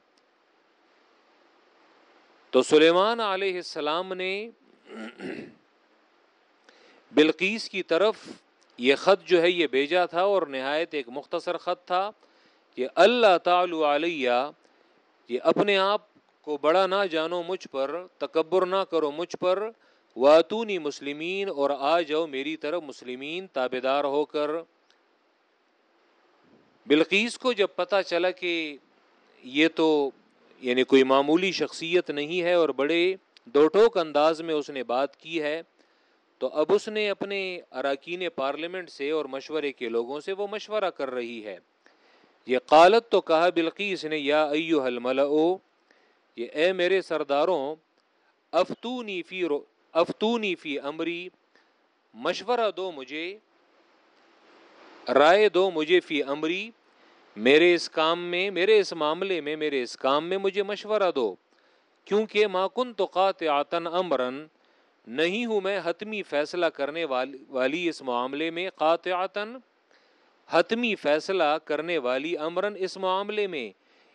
تو سلیمان علیہ السلام نے بلقیس کی طرف یہ خط جو ہے یہ بھیجا تھا اور نہایت ایک مختصر خط تھا کہ اللہ تعالی علیہ یہ اپنے آپ کو بڑا نہ جانو مجھ پر، تکبر نہ کرو مجھ پر، واتونی مسلمین اور آ جاؤ میری طرف مسلمین تابے دار ہو کر۔ بلقیس کو جب پتہ چلا کہ یہ تو یعنی کوئی معمولی شخصیت نہیں ہے اور بڑے دو ٹوک انداز میں اس نے بات کی ہے، تو اب اس نے اپنے اراکین پارلیمنٹ سے اور مشورے کے لوگوں سے وہ مشورہ کر رہی ہے۔ یہ قالت تو کہا بلقیس نے، یا ایو الملؤ یہ اے میرے سرداروں، افتونی فی افتونی فی امری، مشورہ دو مجھے، رائے دو مجھے فی امری، میرے اس کام میں، میرے اس معاملے میں، میرے اس کام میں مجھے مشورہ دو، کیونکہ ما کن تو قاطعتن امرن نہیں ہوں میں حتمی فیصلہ کرنے والی والی اس معاملے میں قاطعتن حتمی فیصلہ کرنے والی امرن اس معاملے میں،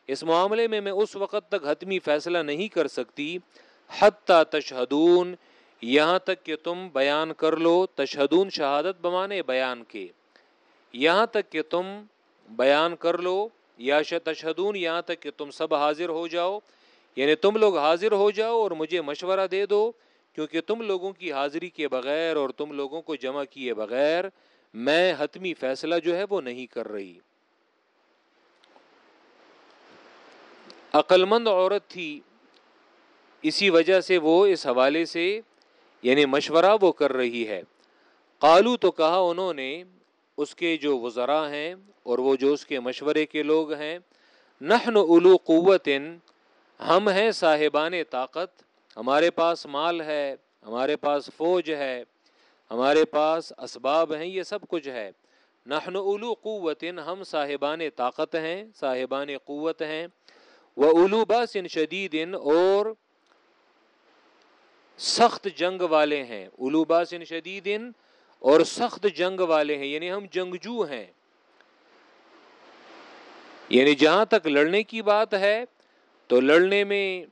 اس معاملے میں میں اس وقت تک حتمی فیصلہ نہیں کر سکتی۔ حتیٰ تشہدون، یہاں تک کہ تم بیان کر لو، تشہدون شہادت بمانے بیان کے۔ یہاں تک کہ تم بیان کر لو، یا تشہدون، یہاں تک کہ تم سب حاضر ہو جاؤ۔ یعنی تم لوگ حاضر ہو جاؤ اور مجھے مشورہ دے دو، کیونکہ تم لوگوں کی حاضری کے بغیر اور تم لوگوں کو جمع کیے بغیر میں حتمی فیصلہ جو ہے وہ نہیں کر رہی۔ عقلمند عورت تھی، اسی وجہ سے وہ اس حوالے سے یعنی مشورہ وہ کر رہی ہے۔ قالو تو کہا انہوں نے، اس کے جو وزراء ہیں اور وہ جو اس کے مشورے کے لوگ ہیں، نحن الو قوت ہم ہیں صاحبان طاقت، ہمارے پاس مال ہے، ہمارے پاس فوج ہے۔ ہمارے پاس اسباب ہیں، یہ سب کچھ ہے۔ نحن الو قوت ہم صاحبان طاقت ہیں، صاحبان قوت ہیں۔ وہ الو باسن شدید اور سخت جنگ والے ہیں۔ الو باسن شدید اور سخت جنگ والے ہیں۔ یعنی ہم جنگجو ہیں۔ یعنی جہاں تک لڑنے کی بات ہے، تو لڑنے میں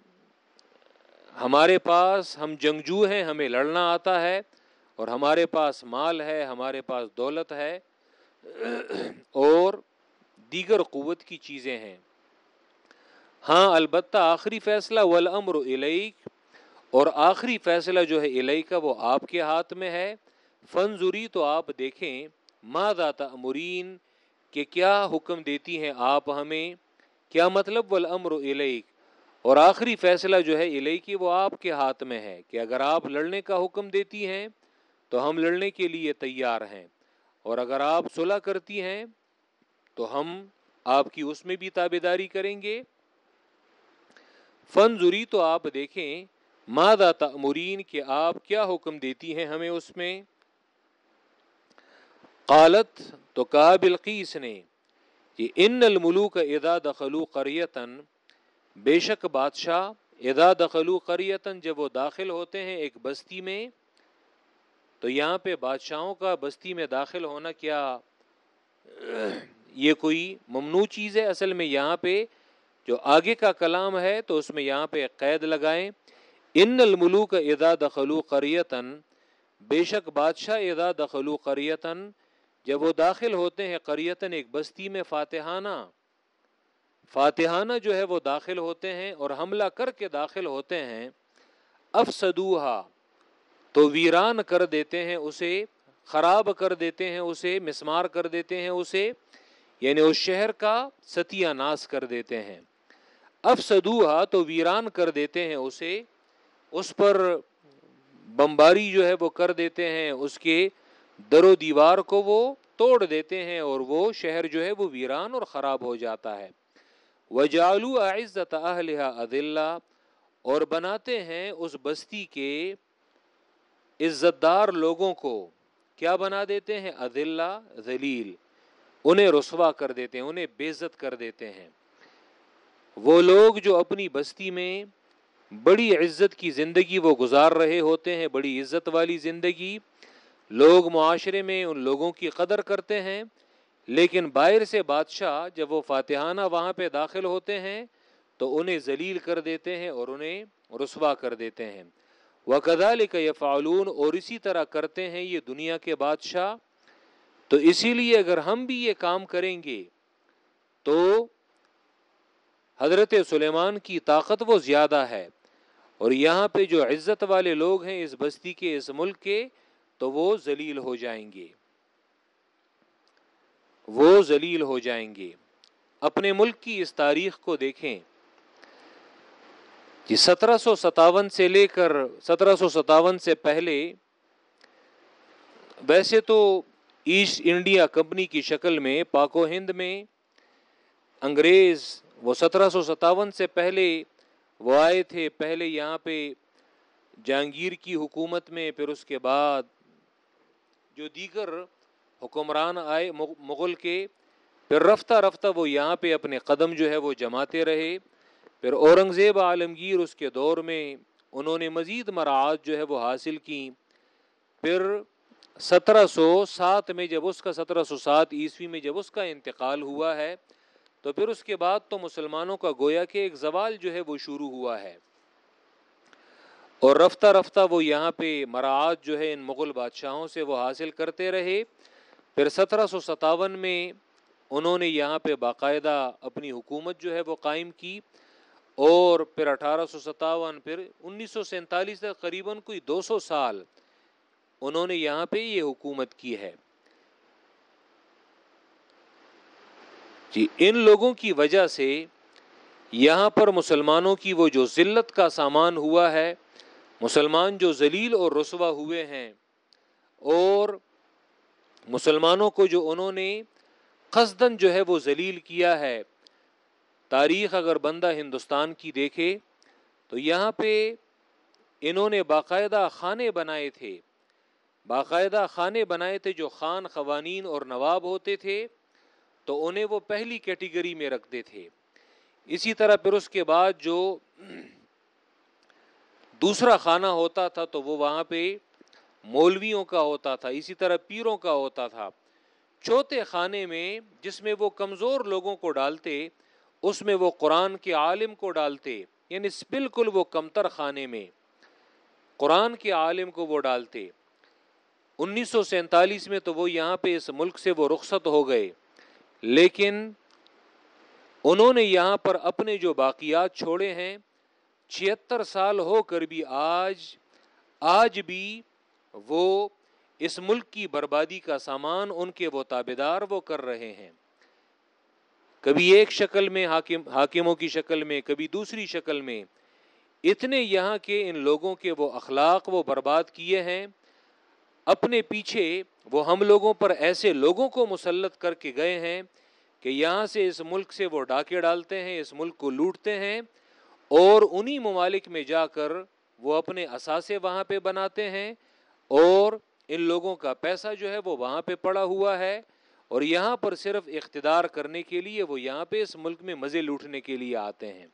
ہمارے پاس ہم جنگجو ہیں، ہمیں لڑنا آتا ہے۔ اور ہمارے پاس مال ہے، ہمارے پاس دولت ہے، اور دیگر قوت کی چیزیں ہیں۔ ہاں البتہ آخری فیصلہ والامر الیک، اور آخری فیصلہ جو ہے الہی کا وہ آپ کے ہاتھ میں ہے۔ فنزوری تو آپ دیکھیں ما ذات امرین کہ کیا حکم دیتی ہیں آپ ہمیں؟ کیا مطلب والامر الیک؟ اور آخری فیصلہ جو ہے الہی کی وہ آپ کے ہاتھ میں ہے، کہ اگر آپ لڑنے کا حکم دیتی ہیں تو ہم لڑنے کے لیے تیار ہیں۔ اور اگر آپ صلح کرتی ہیں، تو ہم آپ کی اس میں بھی تابے داری کریں گے۔ فن ضروری تو آپ دیکھیں مادہ تمرین کہ آپ کیا حکم دیتی ہیں ہمیں اس میں؟ قالت تو کہا بلقیس نے کہ ان الملوک ادا دخلو قریتن بے شک بادشاہ ادا دخلو قریتن جب وہ داخل ہوتے ہیں ایک بستی میں تو یہاں پہ بادشاہوں کا بستی میں داخل ہونا کیا یہ کوئی ممنوع چیز ہے اصل میں یہاں پہ جو آگے کا کلام ہے تو اس میں یہاں پہ قید لگائیں۔ ان الملوک ادا دخلو قریتن بے شک بادشاہ ادا دخلو قریتن جب وہ داخل ہوتے ہیں قریتن ایک بستی میں فاتحانہ۔ فاتحانہ جو ہے وہ داخل ہوتے ہیں اور حملہ کر کے داخل ہوتے ہیں۔ افسدوہا تو ویران کر دیتے ہیں، اسے خراب کر دیتے ہیں، اسے مسمار کر دیتے ہیں، اسے یعنی اس شہر کا ستیہ ناس کر دیتے ہیں۔ افسدوہا تو ویران کر دیتے ہیں، اسے اس پر بمباری جو ہے وہ کر دیتے ہیں، اس کے در و دیوار کو وہ توڑ دیتے ہیں اور وہ شہر جو ہے وہ ویران اور خراب ہو جاتا ہے۔ وجالو عزت عدلہ اور بناتے ہیں اس بستی کے عزت دار لوگوں کو کیا بنا دیتے ہیں؟ عدلہ ذلیل۔ انہیں رسوا کر دیتے ہیں، انہیں بےزت کر دیتے ہیں۔ وہ لوگ جو اپنی بستی میں بڑی عزت کی زندگی وہ گزار رہے ہوتے ہیں، بڑی عزت والی زندگی لوگ معاشرے میں ان لوگوں کی قدر کرتے ہیں۔ لیکن باہر سے بادشاہ جب وہ فاتحانہ وہاں پہ داخل ہوتے ہیں تو انہیں ذلیل کر دیتے ہیں اور انہیں رسوا کر دیتے ہیں۔ وہ کدال کا یہ فعلون اور اسی طرح کرتے ہیں یہ دنیا کے بادشاہ۔ تو اسی لیے اگر ہم بھی یہ کام کریں گے تو حضرت سلیمان کی طاقت وہ زیادہ ہے۔ اور یہاں پہ جو عزت والے لوگ ہیں اس بستی کے، اس ملک کے، تو وہ ذلیل ہو جائیں گے۔ وہ ذلیل ہو جائیں گے۔ اپنے ملک کی اس تاریخ کو دیکھیں۔ جی سترہ سو ستاون سے لے کر سترہ سو ستاون سے پہلے ویسے تو ایسٹ انڈیا کمپنی کی شکل میں پاک و ہند میں انگریز وہ سترہ سو ستاون سے پہلے وہ آئے تھے، پہلے یہاں پہ جہانگیر کی حکومت میں، پھر اس کے بعد جو دیگر حکمران آئے مغل کے، پھر رفتہ رفتہ وہ یہاں پہ اپنے قدم جو ہے وہ جماتے رہے۔ پھر اورنگزیب عالمگیر اس کے دور میں انہوں نے مزید مراعات جو ہے وہ حاصل کی۔ پھر سترہ سو سات میں جب اس کا سترہ سو سات عیسوی میں جب اس کا انتقال ہوا ہے، تو پھر اس کے بعد تو مسلمانوں کا گویا کہ ایک زوال جو ہے وہ شروع ہوا ہے۔ اور رفتہ رفتہ وہ یہاں پہ مراعات جو ہے ان مغل بادشاہوں سے وہ حاصل کرتے رہے۔ پھر سترہ سو ستاون میں انہوں نے یہاں پہ باقاعدہ اپنی حکومت جو ہے وہ قائم کی۔ اور پھر اٹھارہ سو ستاون، پھر انیس سو سینتالیس تک قریباً کوئی دو سو سال انہوں نے یہاں پہ یہ حکومت کی ہے۔ جی ان لوگوں کی وجہ سے یہاں پر مسلمانوں کی وہ جو ذلت کا سامان ہوا ہے، مسلمان جو ذلیل اور رسوا ہوئے ہیں، اور مسلمانوں کو جو انہوں نے قصدن جو ہے وہ ذلیل کیا ہے۔ تاریخ اگر بندہ ہندوستان کی دیکھے، تو یہاں پہ انہوں نے باقاعدہ خانے بنائے تھے۔ باقاعدہ خانے بنائے تھے جو خان، قوانین اور نواب ہوتے تھے، تو انہیں وہ پہلی کیٹیگری میں رکھتے تھے۔ اسی طرح پھر اس کے بعد جو دوسرا خانہ ہوتا تھا، تو وہ وہاں پہ مولویوں کا ہوتا تھا، اسی طرح پیروں کا ہوتا تھا۔ چوتھے خانے میں جس میں وہ کمزور لوگوں کو ڈالتے اس میں وہ قرآن کے عالم کو ڈالتے یعنی بالکل وہ کمتر خانے میں قرآن کے عالم کو وہ ڈالتے۔ انیس سو سینتالیس میں تو وہ یہاں پہ اس ملک سے وہ رخصت ہو گئے، لیکن انہوں نے یہاں پر اپنے جو باقیات چھوڑے ہیں چھتر سال ہو کر بھی آج آج بھی وہ اس ملک کی بربادی کا سامان ان کے وہ تابے دار وہ کر رہے ہیں۔ کبھی ایک شکل میں، حاکم، حاکموں کی شکل میں، کبھی دوسری شکل میں۔ اتنے یہاں کے ان لوگوں کے وہ اخلاق وہ برباد کیے ہیں۔ اپنے پیچھے وہ ہم لوگوں پر ایسے لوگوں کو مسلط کر کے گئے ہیں کہ یہاں سے اس ملک سے وہ ڈاکے ڈالتے ہیں، اس ملک کو لوٹتے ہیں اور انہی ممالک میں جا کر وہ اپنے اثاثے وہاں پہ بناتے ہیں اور ان لوگوں کا پیسہ جو ہے وہ وہاں پہ پڑا ہوا ہے۔ اور یہاں پر صرف اقتدار کرنے کے لیے وہ یہاں پہ اس ملک میں مزے لوٹنے کے لیے آتے ہیں۔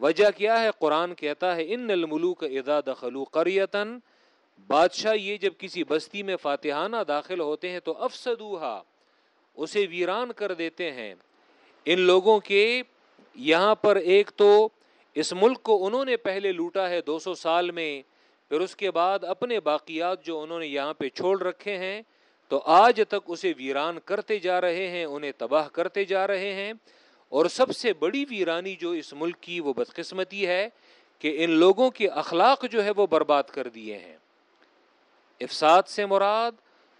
وجہ کیا ہے؟ قرآن کہتا ہے، ان الملوک ادا دخلو قریتن بادشاہ یہ جب کسی بستی میں فاتحانہ داخل ہوتے ہیں تو افسدوہا اسے ویران کر دیتے ہیں۔ ان لوگوں کے یہاں پر ایک تو اس ملک کو انہوں نے پہلے لوٹا ہے دو سو سال میں، پھر اس کے بعد اپنے باقیات جو انہوں نے یہاں پہ چھوڑ رکھے ہیں تو آج تک اسے ویران کرتے جا رہے ہیں، انہیں تباہ کرتے جا رہے ہیں۔ اور سب سے بڑی ویرانی جو اس ملک کی وہ بدقسمتی ہے کہ ان لوگوں کے اخلاق جو ہے وہ برباد کر دیے ہیں۔ افساد سے مراد،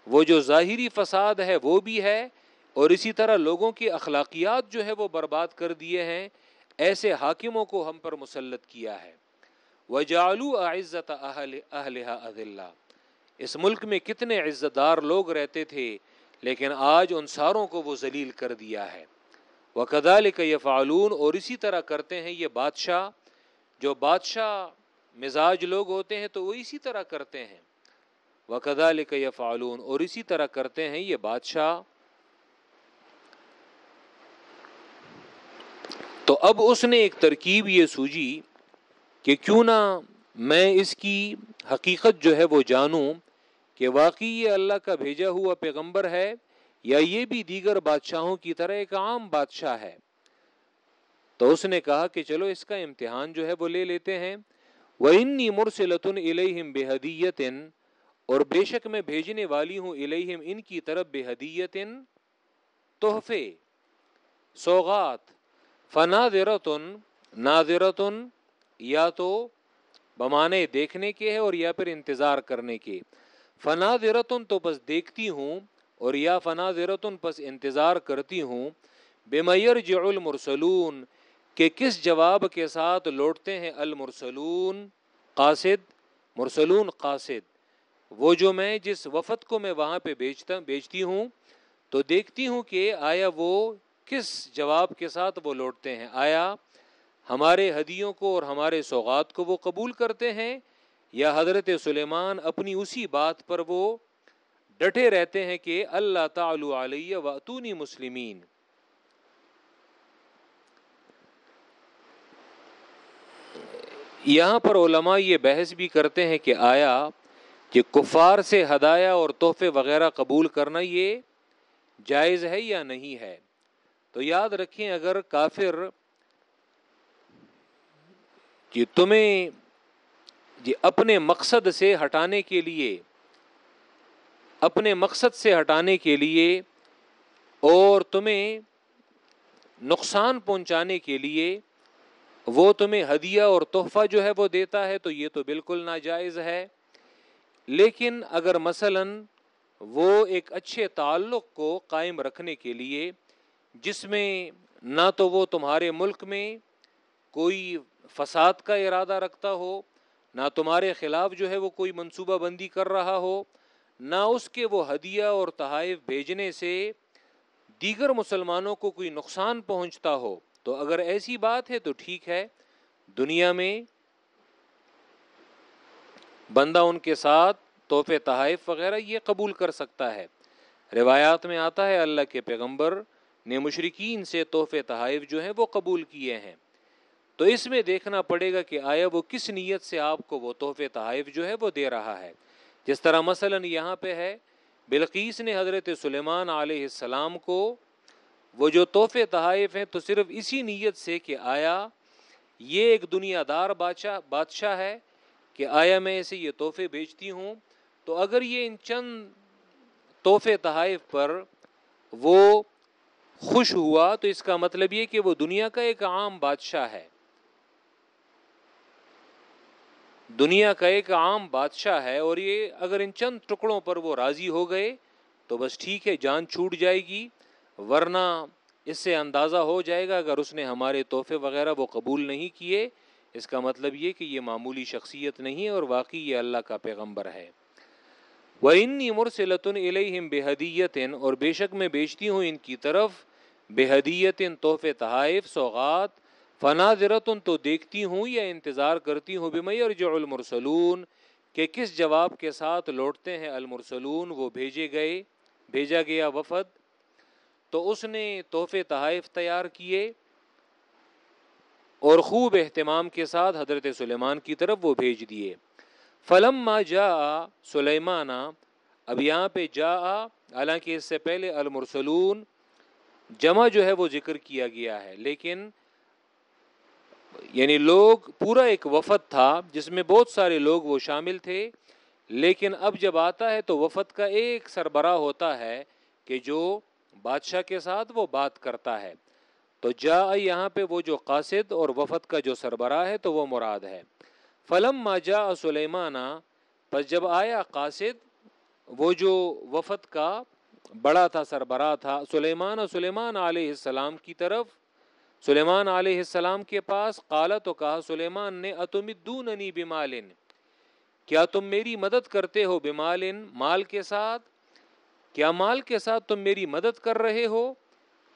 وہ جو ظاہری فساد ہے وہ بھی ہے، اور اسی طرح لوگوں کی اخلاقیات جو ہے وہ برباد کر دیے ہیں۔ ایسے حاکموں کو ہم پر مسلط کیا ہے۔ وجالو عزت اہلہ اس ملک میں کتنے عزت دار لوگ رہتے تھے، لیکن آج ان ساروں کو وہ ذلیل کر دیا ہے۔ وہ کدال کا یہ فعلون اور اسی طرح کرتے ہیں یہ بادشاہ۔ جو بادشاہ مزاج لوگ ہوتے ہیں تو وہ اسی طرح کرتے ہیں۔ وہ کدال کا یہ فعلون اور اسی طرح کرتے ہیں یہ بادشاہ۔ تو اب اس نے ایک ترکیب یہ سوجی کہ کیوں نہ میں اس کی حقیقت جو ہے وہ جانوں کہ واقعی یہ اللہ کا بھیجا ہوا پیغمبر ہے یا یہ بھی دیگر بادشاہوں کی طرح ایک عام بادشاہ ہے۔ تو اس نے کہا کہ چلو اس کا امتحان جو ہے وہ لے لیتے ہیں۔ وہ انی مرسلتن الہم بے حدیت اور بے شک میں بھیجنے والی ہوں الہم ان کی طرف بے حدیت تحفے۔ سوغات۔ فنادرتن نادرتن یا تو بمانے دیکھنے کے ہے اور یا پھر انتظار کرنے کے۔ فنا فنادرتن تو بس دیکھتی ہوں اور یا فنا فنادرتن پس انتظار کرتی ہوں۔ بے میئر المرسلون، کہ کس جواب کے ساتھ لوٹتے ہیں المرسلون؟ قاصد، مرسلون قاصد۔ وہ جو میں جس وفد کو میں وہاں پہ بیچتا، بیچتی ہوں، تو دیکھتی ہوں کہ آیا وہ کس جواب کے ساتھ وہ لوٹتے ہیں۔ آیا ہمارے ہدیوں کو اور ہمارے سوغات کو وہ قبول کرتے ہیں، یا حضرت سلیمان اپنی اسی بات پر وہ ڈٹے رہتے ہیں کہ اللہ تعالی علیہ واتونی مسلمین۔ یہاں پر علماء یہ بحث بھی کرتے ہیں کہ آیا کہ کفار سے ہدایا اور تحفے وغیرہ قبول کرنا یہ جائز ہے یا نہیں ہے۔ تو یاد رکھیں اگر کافر کہ تمہیں جی اپنے مقصد سے ہٹانے کے لیے، اپنے مقصد سے ہٹانے کے لیے اور تمہیں نقصان پہنچانے کے لیے وہ تمہیں ہدیہ اور تحفہ جو ہے وہ دیتا ہے تو یہ تو بالکل ناجائز ہے۔ لیکن اگر مثلا وہ ایک اچھے تعلق کو قائم رکھنے کے لیے، جس میں نہ تو وہ تمہارے ملک میں کوئی فساد کا ارادہ رکھتا ہو، نہ تمہارے خلاف جو ہے وہ کوئی منصوبہ بندی کر رہا ہو، نہ اس کے وہ ہدیہ اور تحائف بھیجنے سے دیگر مسلمانوں کو کوئی نقصان پہنچتا ہو۔ تو اگر ایسی بات ہے تو ٹھیک ہے، دنیا میں بندہ ان کے ساتھ تحفے تحائف وغیرہ یہ قبول کر سکتا ہے۔ روایات میں آتا ہے، اللہ کے پیغمبر نے مشرقین سے تحفے تحائف جو ہیں وہ قبول کیے ہیں۔ تو اس میں دیکھنا پڑے گا کہ آیا وہ کس نیت سے آپ کو وہ تحفے تحائف جو ہے وہ دے رہا ہے۔ جس طرح مثلا یہاں پہ ہے، بلقیس نے حضرت سلیمان علیہ السلام کو وہ جو تحفے تحائف ہیں تو صرف اسی نیت سے کہ آیا، یہ ایک دنیا دار بادشاہ بادشاہ ہے کہ آیا میں اسے یہ تحفے بیچتی ہوں۔ تو اگر یہ ان چند تحفے تحائف پر وہ خوش ہوا تو اس کا مطلب یہ کہ وہ دنیا کا ایک عام بادشاہ ہے۔ دنیا کا ایک عام بادشاہ ہے اور یہ اگر ان چند ٹکڑوں پر وہ راضی ہو گئے تو بس ٹھیک ہے، جان چھوٹ جائے گی، ورنہ اس سے اندازہ ہو جائے گا اگر اس نے ہمارے تحفے وغیرہ وہ قبول نہیں کیے، اس کا مطلب یہ کہ یہ معمولی شخصیت نہیں ہے اور واقعی یہ اللہ کا پیغمبر ہے۔ وہ انی مرسلتن الہم بے حدیت اور بے شک میں بیچتی ہوں ان کی طرف بےحدیت تحفے تحائف، سوغات فناظرتن تو دیکھتی ہوں یا انتظار کرتی ہوں بمیر جو المرسلون، کہ کس جواب کے ساتھ لوٹتے ہیں المرسلون، وہ بھیجے گئے، بھیجا گیا وفد۔ تو اس نے تحفے تحائف تیار کیے اور خوب اہتمام کے ساتھ حضرت سلیمان کی طرف وہ بھیج دیے۔ فلم ما جا سلیمانہ اب یہاں پہ جا حالانکہ اس سے پہلے المرسلون، جمع جو ہے وہ ذکر کیا گیا ہے، لیکن یعنی لوگ، پورا ایک وفد تھا جس میں بہت سارے لوگ وہ شامل تھے، لیکن اب جب آتا ہے تو وفد کا ایک سربراہ ہوتا ہے کہ جو بادشاہ کے ساتھ وہ بات کرتا ہے۔ تو جا یہاں پہ وہ جو قاصد اور وفد کا جو سربراہ ہے تو وہ مراد ہے۔ فلم ما جا سلیمانہ، پس جب آیا قاصد، وہ جو وفد کا بڑا تھا، سربراہ تھا، سلیمان سلیمان علیہ السلام کی طرف سلیمان علیہ السلام کے پاس قالا تو کہا، سلیمان نے اتمدوننی بمالن کیا تم میری مدد کرتے ہو بمالن مال کے ساتھ؟ کیا مال کے ساتھ تم میری مدد کر رہے ہو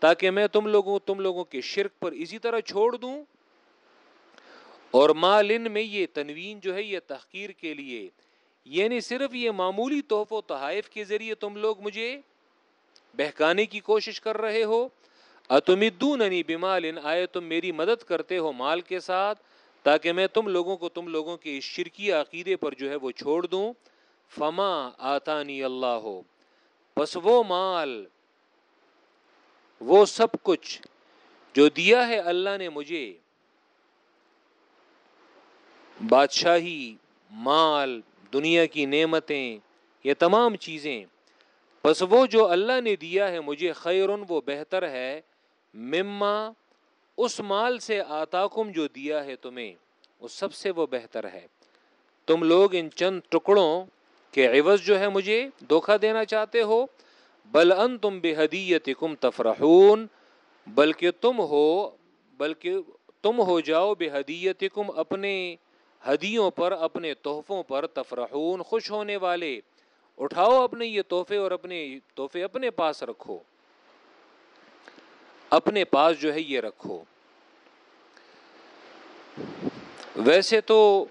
تاکہ میں تم لوگوں تم لوگوں کے شرک پر اسی طرح چھوڑ دوں؟ اور مالن میں یہ تنوین جو ہے، یہ تحقیر کے لیے یعنی صرف یہ معمولی تحف و تحائف کے ذریعے تم لوگ مجھے بہکانے کی کوشش کر رہے ہو؟ اتمدوننی بمال آئے تم میری مدد کرتے ہو مال کے ساتھ؟ تاکہ میں تم لوگوں کو تم لوگوں کے اس شرکی عقیدے پر جو ہے وہ چھوڑ دوں۔ فما آتانی اللہ۔ ہو بس وہ مال، وہ سب کچھ جو دیا ہے اللہ نے مجھے، بادشاہی، مال، دنیا کی نعمتیں، یہ تمام چیزیں بس وہ جو اللہ نے دیا ہے مجھے خیر وہ بہتر ہے۔ مما، اس مال سے آتاکم جو دیا ہے تمہیں، وہ سب سے وہ بہتر ہے۔ تم لوگ ان چند ٹکڑوں کے عوض جو ہے مجھے دھوکہ دینا چاہتے ہو۔ بل ان تم بے حدیت کم تفرحون، بلکہ تم ہو، بلکہ تم ہو جاؤ بے حدیت کم اپنے ہدیوں پر، اپنے تحفوں پر تفرحون، خوش ہونے والے۔ اٹھاؤ اپنے یہ تحفے اور اپنے تحفے اپنے پاس رکھو۔ اپنے پاس جو ہے یہ رکھو۔ ویسے تو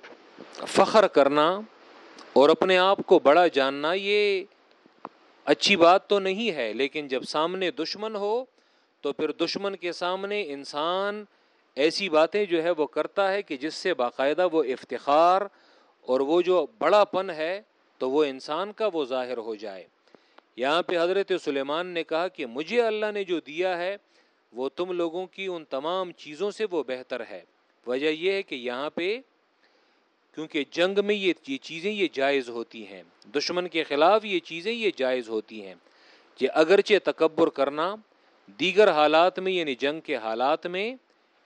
فخر کرنا اور اپنے آپ کو بڑا جاننا یہ اچھی بات تو نہیں ہے، لیکن جب سامنے دشمن ہو تو پھر دشمن کے سامنے انسان ایسی باتیں جو ہے وہ کرتا ہے کہ جس سے باقاعدہ وہ افتخار اور وہ جو بڑا پن ہے تو وہ انسان کا وہ ظاہر ہو جائے۔ یہاں پہ حضرت سلیمان نے کہا کہ مجھے اللہ نے جو دیا ہے وہ تم لوگوں کی ان تمام چیزوں سے وہ بہتر ہے۔ وجہ یہ ہے کہ یہاں پہ کیونکہ جنگ میں یہ چیزیں یہ جائز ہوتی ہیں، دشمن کے خلاف یہ چیزیں یہ جائز ہوتی ہیں کہ اگرچہ تکبر کرنا دیگر حالات میں یعنی جنگ کے حالات میں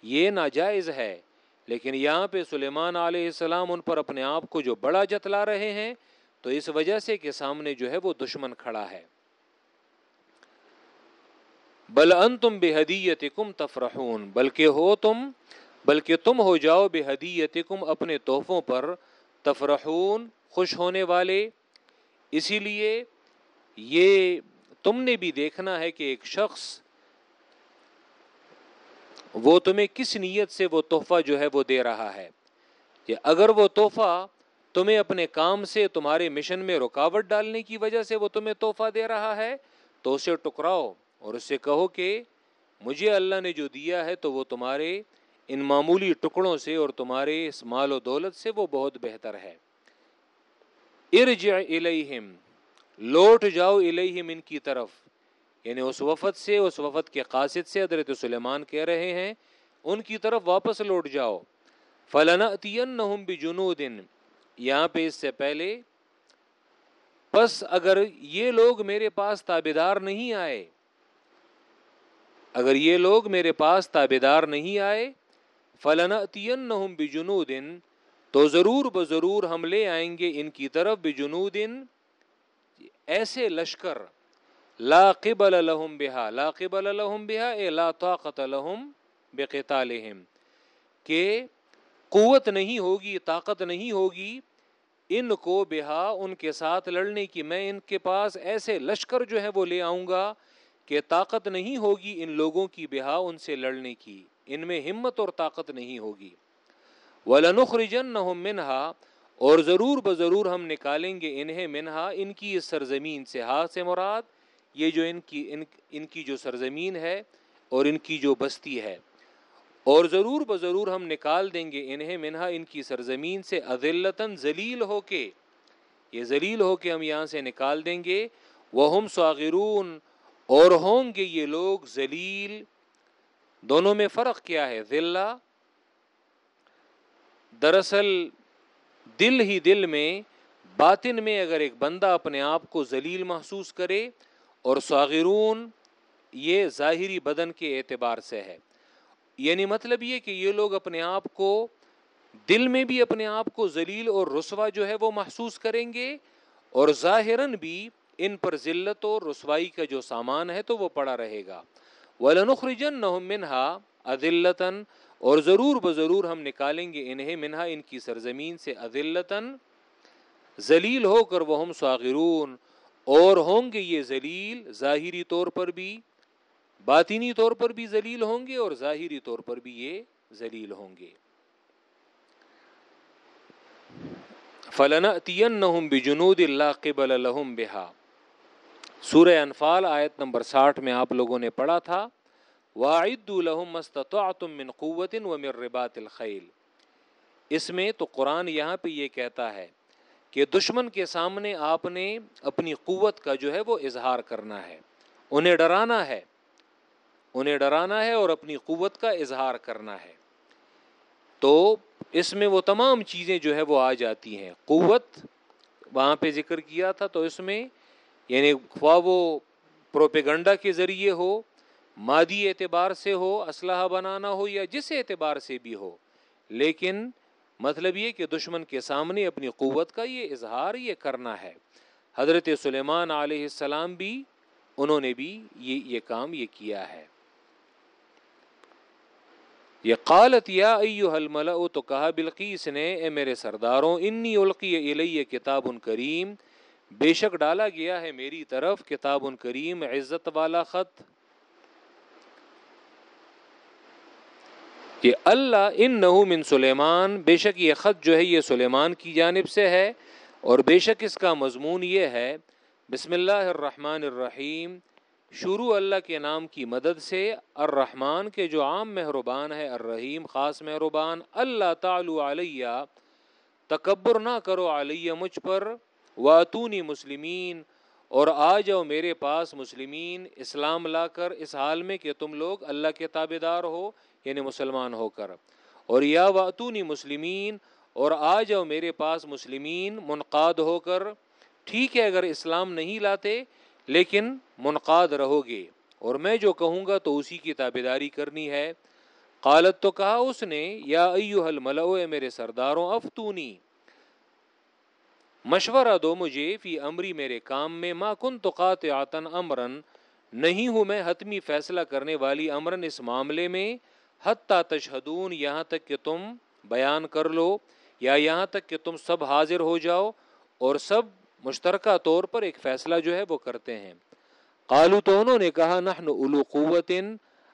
یہ ناجائز ہے، لیکن یہاں پہ سلیمان علیہ السلام ان پر اپنے آپ کو جو بڑا جتلا رہے ہیں، تو اس وجہ سے کہ سامنے جو ہے وہ دشمن کھڑا ہے۔ بل ان تم بے حدیت کم تفرحون، بلکہ ہو تم، بلکہ تم ہو جاؤ بے حدیت کم اپنے تحفوں پر تفرحون، خوش ہونے والے۔ اسی لیے یہ تم نے بھی دیکھنا ہے کہ ایک شخص، وہ تمہیں کس نیت سے وہ تحفہ جو ہے وہ دے رہا ہے؟ کہ اگر وہ تحفہ تمہیں اپنے کام سے، تمہارے مشن میں رکاوٹ ڈالنے کی وجہ سے وہ تمہیں تحفہ دے رہا ہے، تو اسے ٹکراؤ۔ اور اسے کہو کہ مجھے اللہ نے جو دیا ہے تو وہ تمہارے ان معمولی ٹکڑوں سے اور تمہارے اس مال و دولت سے وہ بہت بہتر ہے۔ ارجع الیہم، لوٹ جاؤ الیہم ان کی طرف۔ یعنی اس وفد سے، اس وفد کے قاصد سے حضرت سلیمان کہہ رہے ہیں، ان کی طرف واپس لوٹ جاؤ۔ فلاں بجنود۔ یہاں پہ اس سے پہلے بس اگر یہ لوگ میرے پاس تابے دار نہیں آئے اگر یہ لوگ میرے پاس تابے دار نہیں آئے فلاں بجنود تو ضرور بضرور ہم لے آئیں گے ان کی طرف بجنود ایسے لشکر، لا قبل لهم بها لا قبل لهم بها اے لا طاقت لهم بقتالهم کہ قوت نہیں ہوگی، طاقت نہیں ہوگی، ان کو بہا، ان کے ساتھ لڑنے کی میں ان کے پاس ایسے لشکر جو ہے وہ لے آؤں گا کہ طاقت نہیں ہوگی ان لوگوں کی بہا ان سے لڑنے کی، ان میں ہمت اور طاقت نہیں ہوگی۔ وَلَنُخْرِجَنَّهُمْ مِنْهَا، اور ضرور بضرور ہم نکالیں گے انہیں منہا ان کی اس سرزمین سے ہاتھ سے مراد، یہ جو ان کی، ان ان کی جو سرزمین ہے اور ان کی جو بستی ہے۔ اور ضرور بضرور ہم نکال دیں گے انہیں منہا ان کی سرزمین سے عدلتاً ذلیل ہو کے۔ یہ ذلیل ہو کے ہم یہاں سے نکال دیں گے۔ وہ ہم سواغرون اور ہوں گے یہ لوگ ذلیل۔ دونوں میں فرق کیا ہے؟ ذلہ۔ دراصل دل ہی دل میں، باطن میں اگر ایک بندہ اپنے آپ کو ذلیل محسوس کرے، اور سواغرون یہ ظاہری بدن کے اعتبار سے ہے۔ یعنی مطلب یہ کہ یہ لوگ اپنے آپ کو، دل میں بھی اپنے آپ کو ذلیل اور رسوا جو ہے وہ محسوس کریں گے، اور ظاہراً بھی ان پر ذلت اور رسوائی کا جو سامان ہے تو وہ پڑا رہے گا۔ ولنخرجن منہا عدلتاً اور ضرور بضرور ہم نکالیں گے انہیں منہا، ان کی سرزمین سے عدلتاً ذلیل ہو کر وہ ہم سواغرون اور ہوں گے یہ ذلیل ظاہری طور پر بھی باطینی طور پر بھی ذلیل ہوں گے اور ظاہری طور پر بھی یہ ذلیل ہوں گے۔ فلنا تین بجنود اللہ قبل الحم بہا سورہ انفال آیت نمبر ساٹھ میں آپ لوگوں نے پڑھا تھا واعد الحم مستطعتم من قوت و من ربات الخیل اس میں تو قرآن یہاں پہ یہ کہتا ہے کہ دشمن کے سامنے آپ نے اپنی قوت کا جو ہے وہ اظہار کرنا ہے۔ انہیں ڈرانا ہے۔ انہیں ڈرانا ہے اور اپنی قوت کا اظہار کرنا ہے۔ تو اس میں وہ تمام چیزیں جو ہے وہ آ جاتی ہیں۔ قوت، وہاں پہ ذکر کیا تھا تو اس میں یعنی خواہ وہ پروپیگنڈا کے ذریعے ہو، مادی اعتبار سے ہو، اسلحہ بنانا ہو یا جس اعتبار سے بھی ہو، لیکن مطلب یہ کہ دشمن کے سامنے اپنی قوت کا یہ اظہار یہ کرنا ہے۔ حضرت سلیمان علیہ السلام بھی، انہوں نے بھی یہ یہ کام یہ کیا ہے۔ یہ قالت، یا ایو الملأ، تو کہا بلقیس نے، اے میرے سرداروں، انی القی الیہ کتاب کریم بے شک ڈالا گیا ہے میری طرف کتاب کریم، عزت والا خط۔ کہ اللہ ان من سلیمان، بے شک یہ خط جو ہے یہ سلیمان کی جانب سے ہے، اور بے شک اس کا مضمون یہ ہے، بسم اللہ الرحمن الرحیم، شروع اللہ کے نام کی مدد سے، الرحمن کے جو عام مہربان ہے، الرحیم خاص مہربان، اللہ تعالی علیہ، تکبر نہ کرو علیہ مجھ پر۔ واتونی مسلمین، اور آ جاؤ میرے پاس مسلمین، اسلام لا کر اس حال میں کہ تم لوگ اللہ کے تابے دار ہو یعنی مسلمان ہو کر۔ اور یا واتونی مسلمین، اور آ جاؤ میرے پاس مسلمین، منقاد ہو کر۔ ٹھیک ہے، اگر اسلام نہیں لاتے، لیکن منقاد رہو گے اور میں جو کہوں گا تو اسی کی تابے داری کرنی ہے۔ قالت تو کہا اس نے، یا ایو الملو میرے سرداروں، افتونی۔ مشورہ دو مجھے فی امری میرے کام میں ما کن تو قاطعاتن امرن نہیں ہوں میں حتمی فیصلہ کرنے والی امرن اس معاملے میں، حتی تشہدون یہاں تک کہ تم بیان کر لو یا یہاں تک کہ تم سب حاضر ہو جاؤ اور سب مشترکہ طور پر ایک فیصلہ جو ہے وہ کرتے ہیں۔ قالو تو انہوں نے کہا، نحن اولو قوت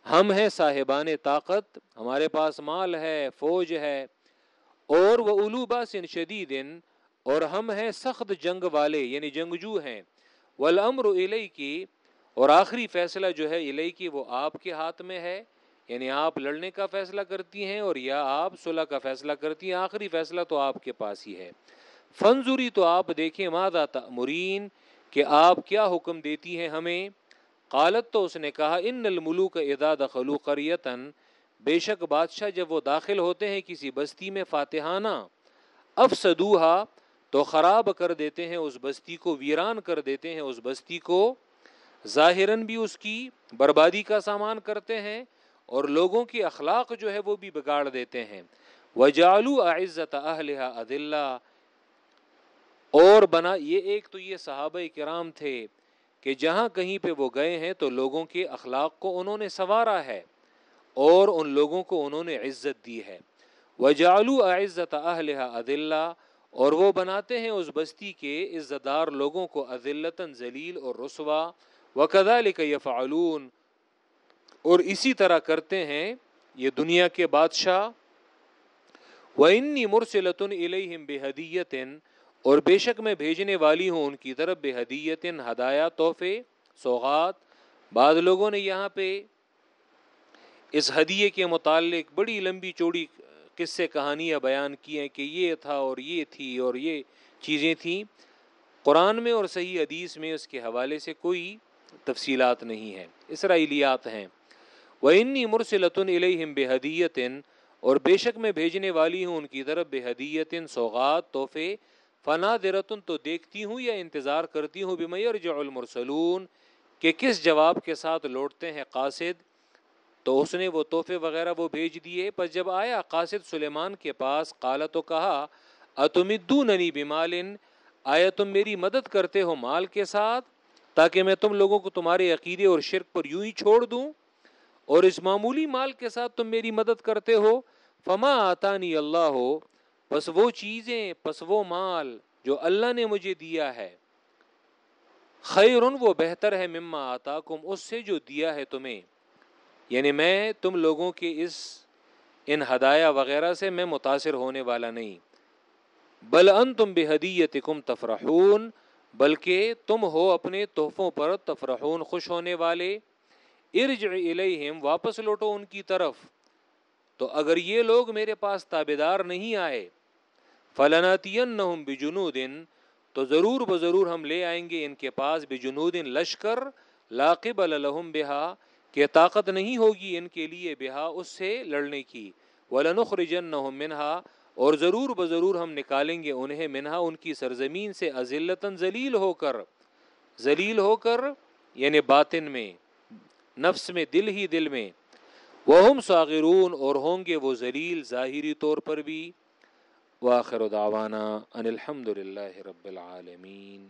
ہم ہیں صاحبان طاقت، ہمارے پاس مال ہے، فوج ہے، اور وہ اولو باسن شدید اور ہم ہیں سخت جنگ والے یعنی جنگجو ہیں۔ والامر الی کی اور آخری فیصلہ جو ہے الی کی وہ آپ کے ہاتھ میں ہے۔ یعنی آپ لڑنے کا فیصلہ کرتی ہیں اور یا آپ صلح کا فیصلہ کرتی ہیں، آخری فیصلہ تو آپ کے پاس ہی ہے۔ فنزوری تو آپ دیکھیں مادہ تمرین کہ آپ کیا حکم دیتی ہیں ہمیں۔ قالت تو اس نے کہا ان الملوک ادا دخلو قریتن بے شک بادشاہ جب وہ داخل ہوتے ہیں کسی بستی میں فاتحانہ افسدوہا تو خراب کر دیتے ہیں، اس بستی کو ویران کر دیتے ہیں، اس بستی کو ظاہراً بھی اس کی بربادی کا سامان کرتے ہیں اور لوگوں کی اخلاق جو ہے وہ بھی بگاڑ دیتے ہیں۔ وجالو عزت اہلہ عدلہ اور بنا، یہ ایک تو یہ صحابہ کرام تھے کہ جہاں کہیں پہ وہ گئے ہیں تو لوگوں کے اخلاق کو انہوں نے سنوارا ہے اور ان لوگوں کو انہوں نے عزت دی ہے۔ وجالو عزت اہلہ عدلہ اور وہ بناتے ہیں اس بستی کے عزت دار لوگوں کو عزلتاً ذلیل اور رسوا و کدالک یفعلون۔ اور اسی طرح کرتے ہیں یہ دنیا کے بادشاہ۔ و انی مرسلتن الیہم اور بے شک میں بھیجنے والی ہوں ان کی طرف بے حدیت ہدایہ تحفے، سوغات۔ بعض لوگوں نے یہاں پہ اس ہدیے کے متعلق بڑی لمبی چوڑی قصے کہانیاں بیان کی ہیں کہ یہ تھا اور یہ تھی اور یہ چیزیں تھیں۔ قرآن میں اور صحیح حدیث میں اس کے حوالے سے کوئی تفصیلات نہیں ہیں۔ اسرائیلیات ہیں۔ وہ انی مرسلۃ الم بے حدیت اور بے شک میں بھیجنے والی ہوں ان کی طرف بے حدیت سوغات، تحفے فنا درتن تو دیکھتی ہوں یا انتظار کرتی ہوں بمیر جو المرسلون کہ کس جواب کے ساتھ لوٹتے ہیں قاصد۔ تو اس نے وہ تحفے وغیرہ وہ بھیج دیے، پر جب آیا قاصد سلیمان کے پاس قالا تو کہا، اتمدوننی بمالن؟ آیا تم میری مدد کرتے ہو مال کے ساتھ؟ تاکہ میں تم لوگوں کو تمہارے عقیدے اور شرک پر یوں ہی چھوڑ دوں؟ اور اس معمولی مال کے ساتھ تم میری مدد کرتے ہو؟ فما آتانی اللہ ہو بس وہ چیزیں بس وہ مال جو اللہ نے مجھے دیا ہے۔ خیر وہ بہتر ہے مما آتا کم اس سے جو دیا ہے تمہیں۔ یعنی میں تم لوگوں کے اس ان ہدایا وغیرہ سے میں متاثر ہونے والا نہیں۔ بل ان تم بے حدیت کم تفرحون، بلکہ تم ہو اپنے تحفوں پر تفرحون، خوش ہونے والے۔ ارج الیہم، واپس لوٹو ان کی طرف۔ تو اگر یہ لوگ میرے پاس تابے دار نہیں آئے فلناتین بجنود تو ضرور بضرور ہم لے آئیں گے ان کے پاس بجنود لشکر لاقب الحم بہا۔ کہ طاقت نہیں ہوگی ان کے لیے بہا اس سے لڑنے کی۔ ولنخرجن منہا اور ضرور بضرور ہم نکالیں گے انہیں منہا ان کی سرزمین سے ازلتاً ذلیل ہو کر۔ ذلیل ہو کر یعنی باطن میں، نفس میں، دل ہی دل میں۔ وہ ہم ساغرون اور ہوں گے وہ ذلیل ظاہری طور پر بھی۔ واخر دعوانا۔ ان الحمد للہ رب العالمین